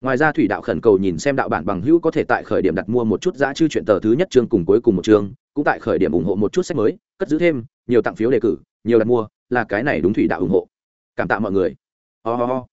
ngoài ra thủy đạo khẩn cầu nhìn xem đạo bản bằng hữu có thể tại khởi điểm đặt mua một chút giá chư chuyện tờ thứ nhất chương cùng cuối cùng một chương, cũng tại khởi điểm ủng hộ một chút sách mới, cất giữ thêm, nhiều tặng phiếu đề cử, nhiều đặt mua, là cái này đúng thủy đạo ủng hộ. Cảm tạ mọi người. Ho、oh ho.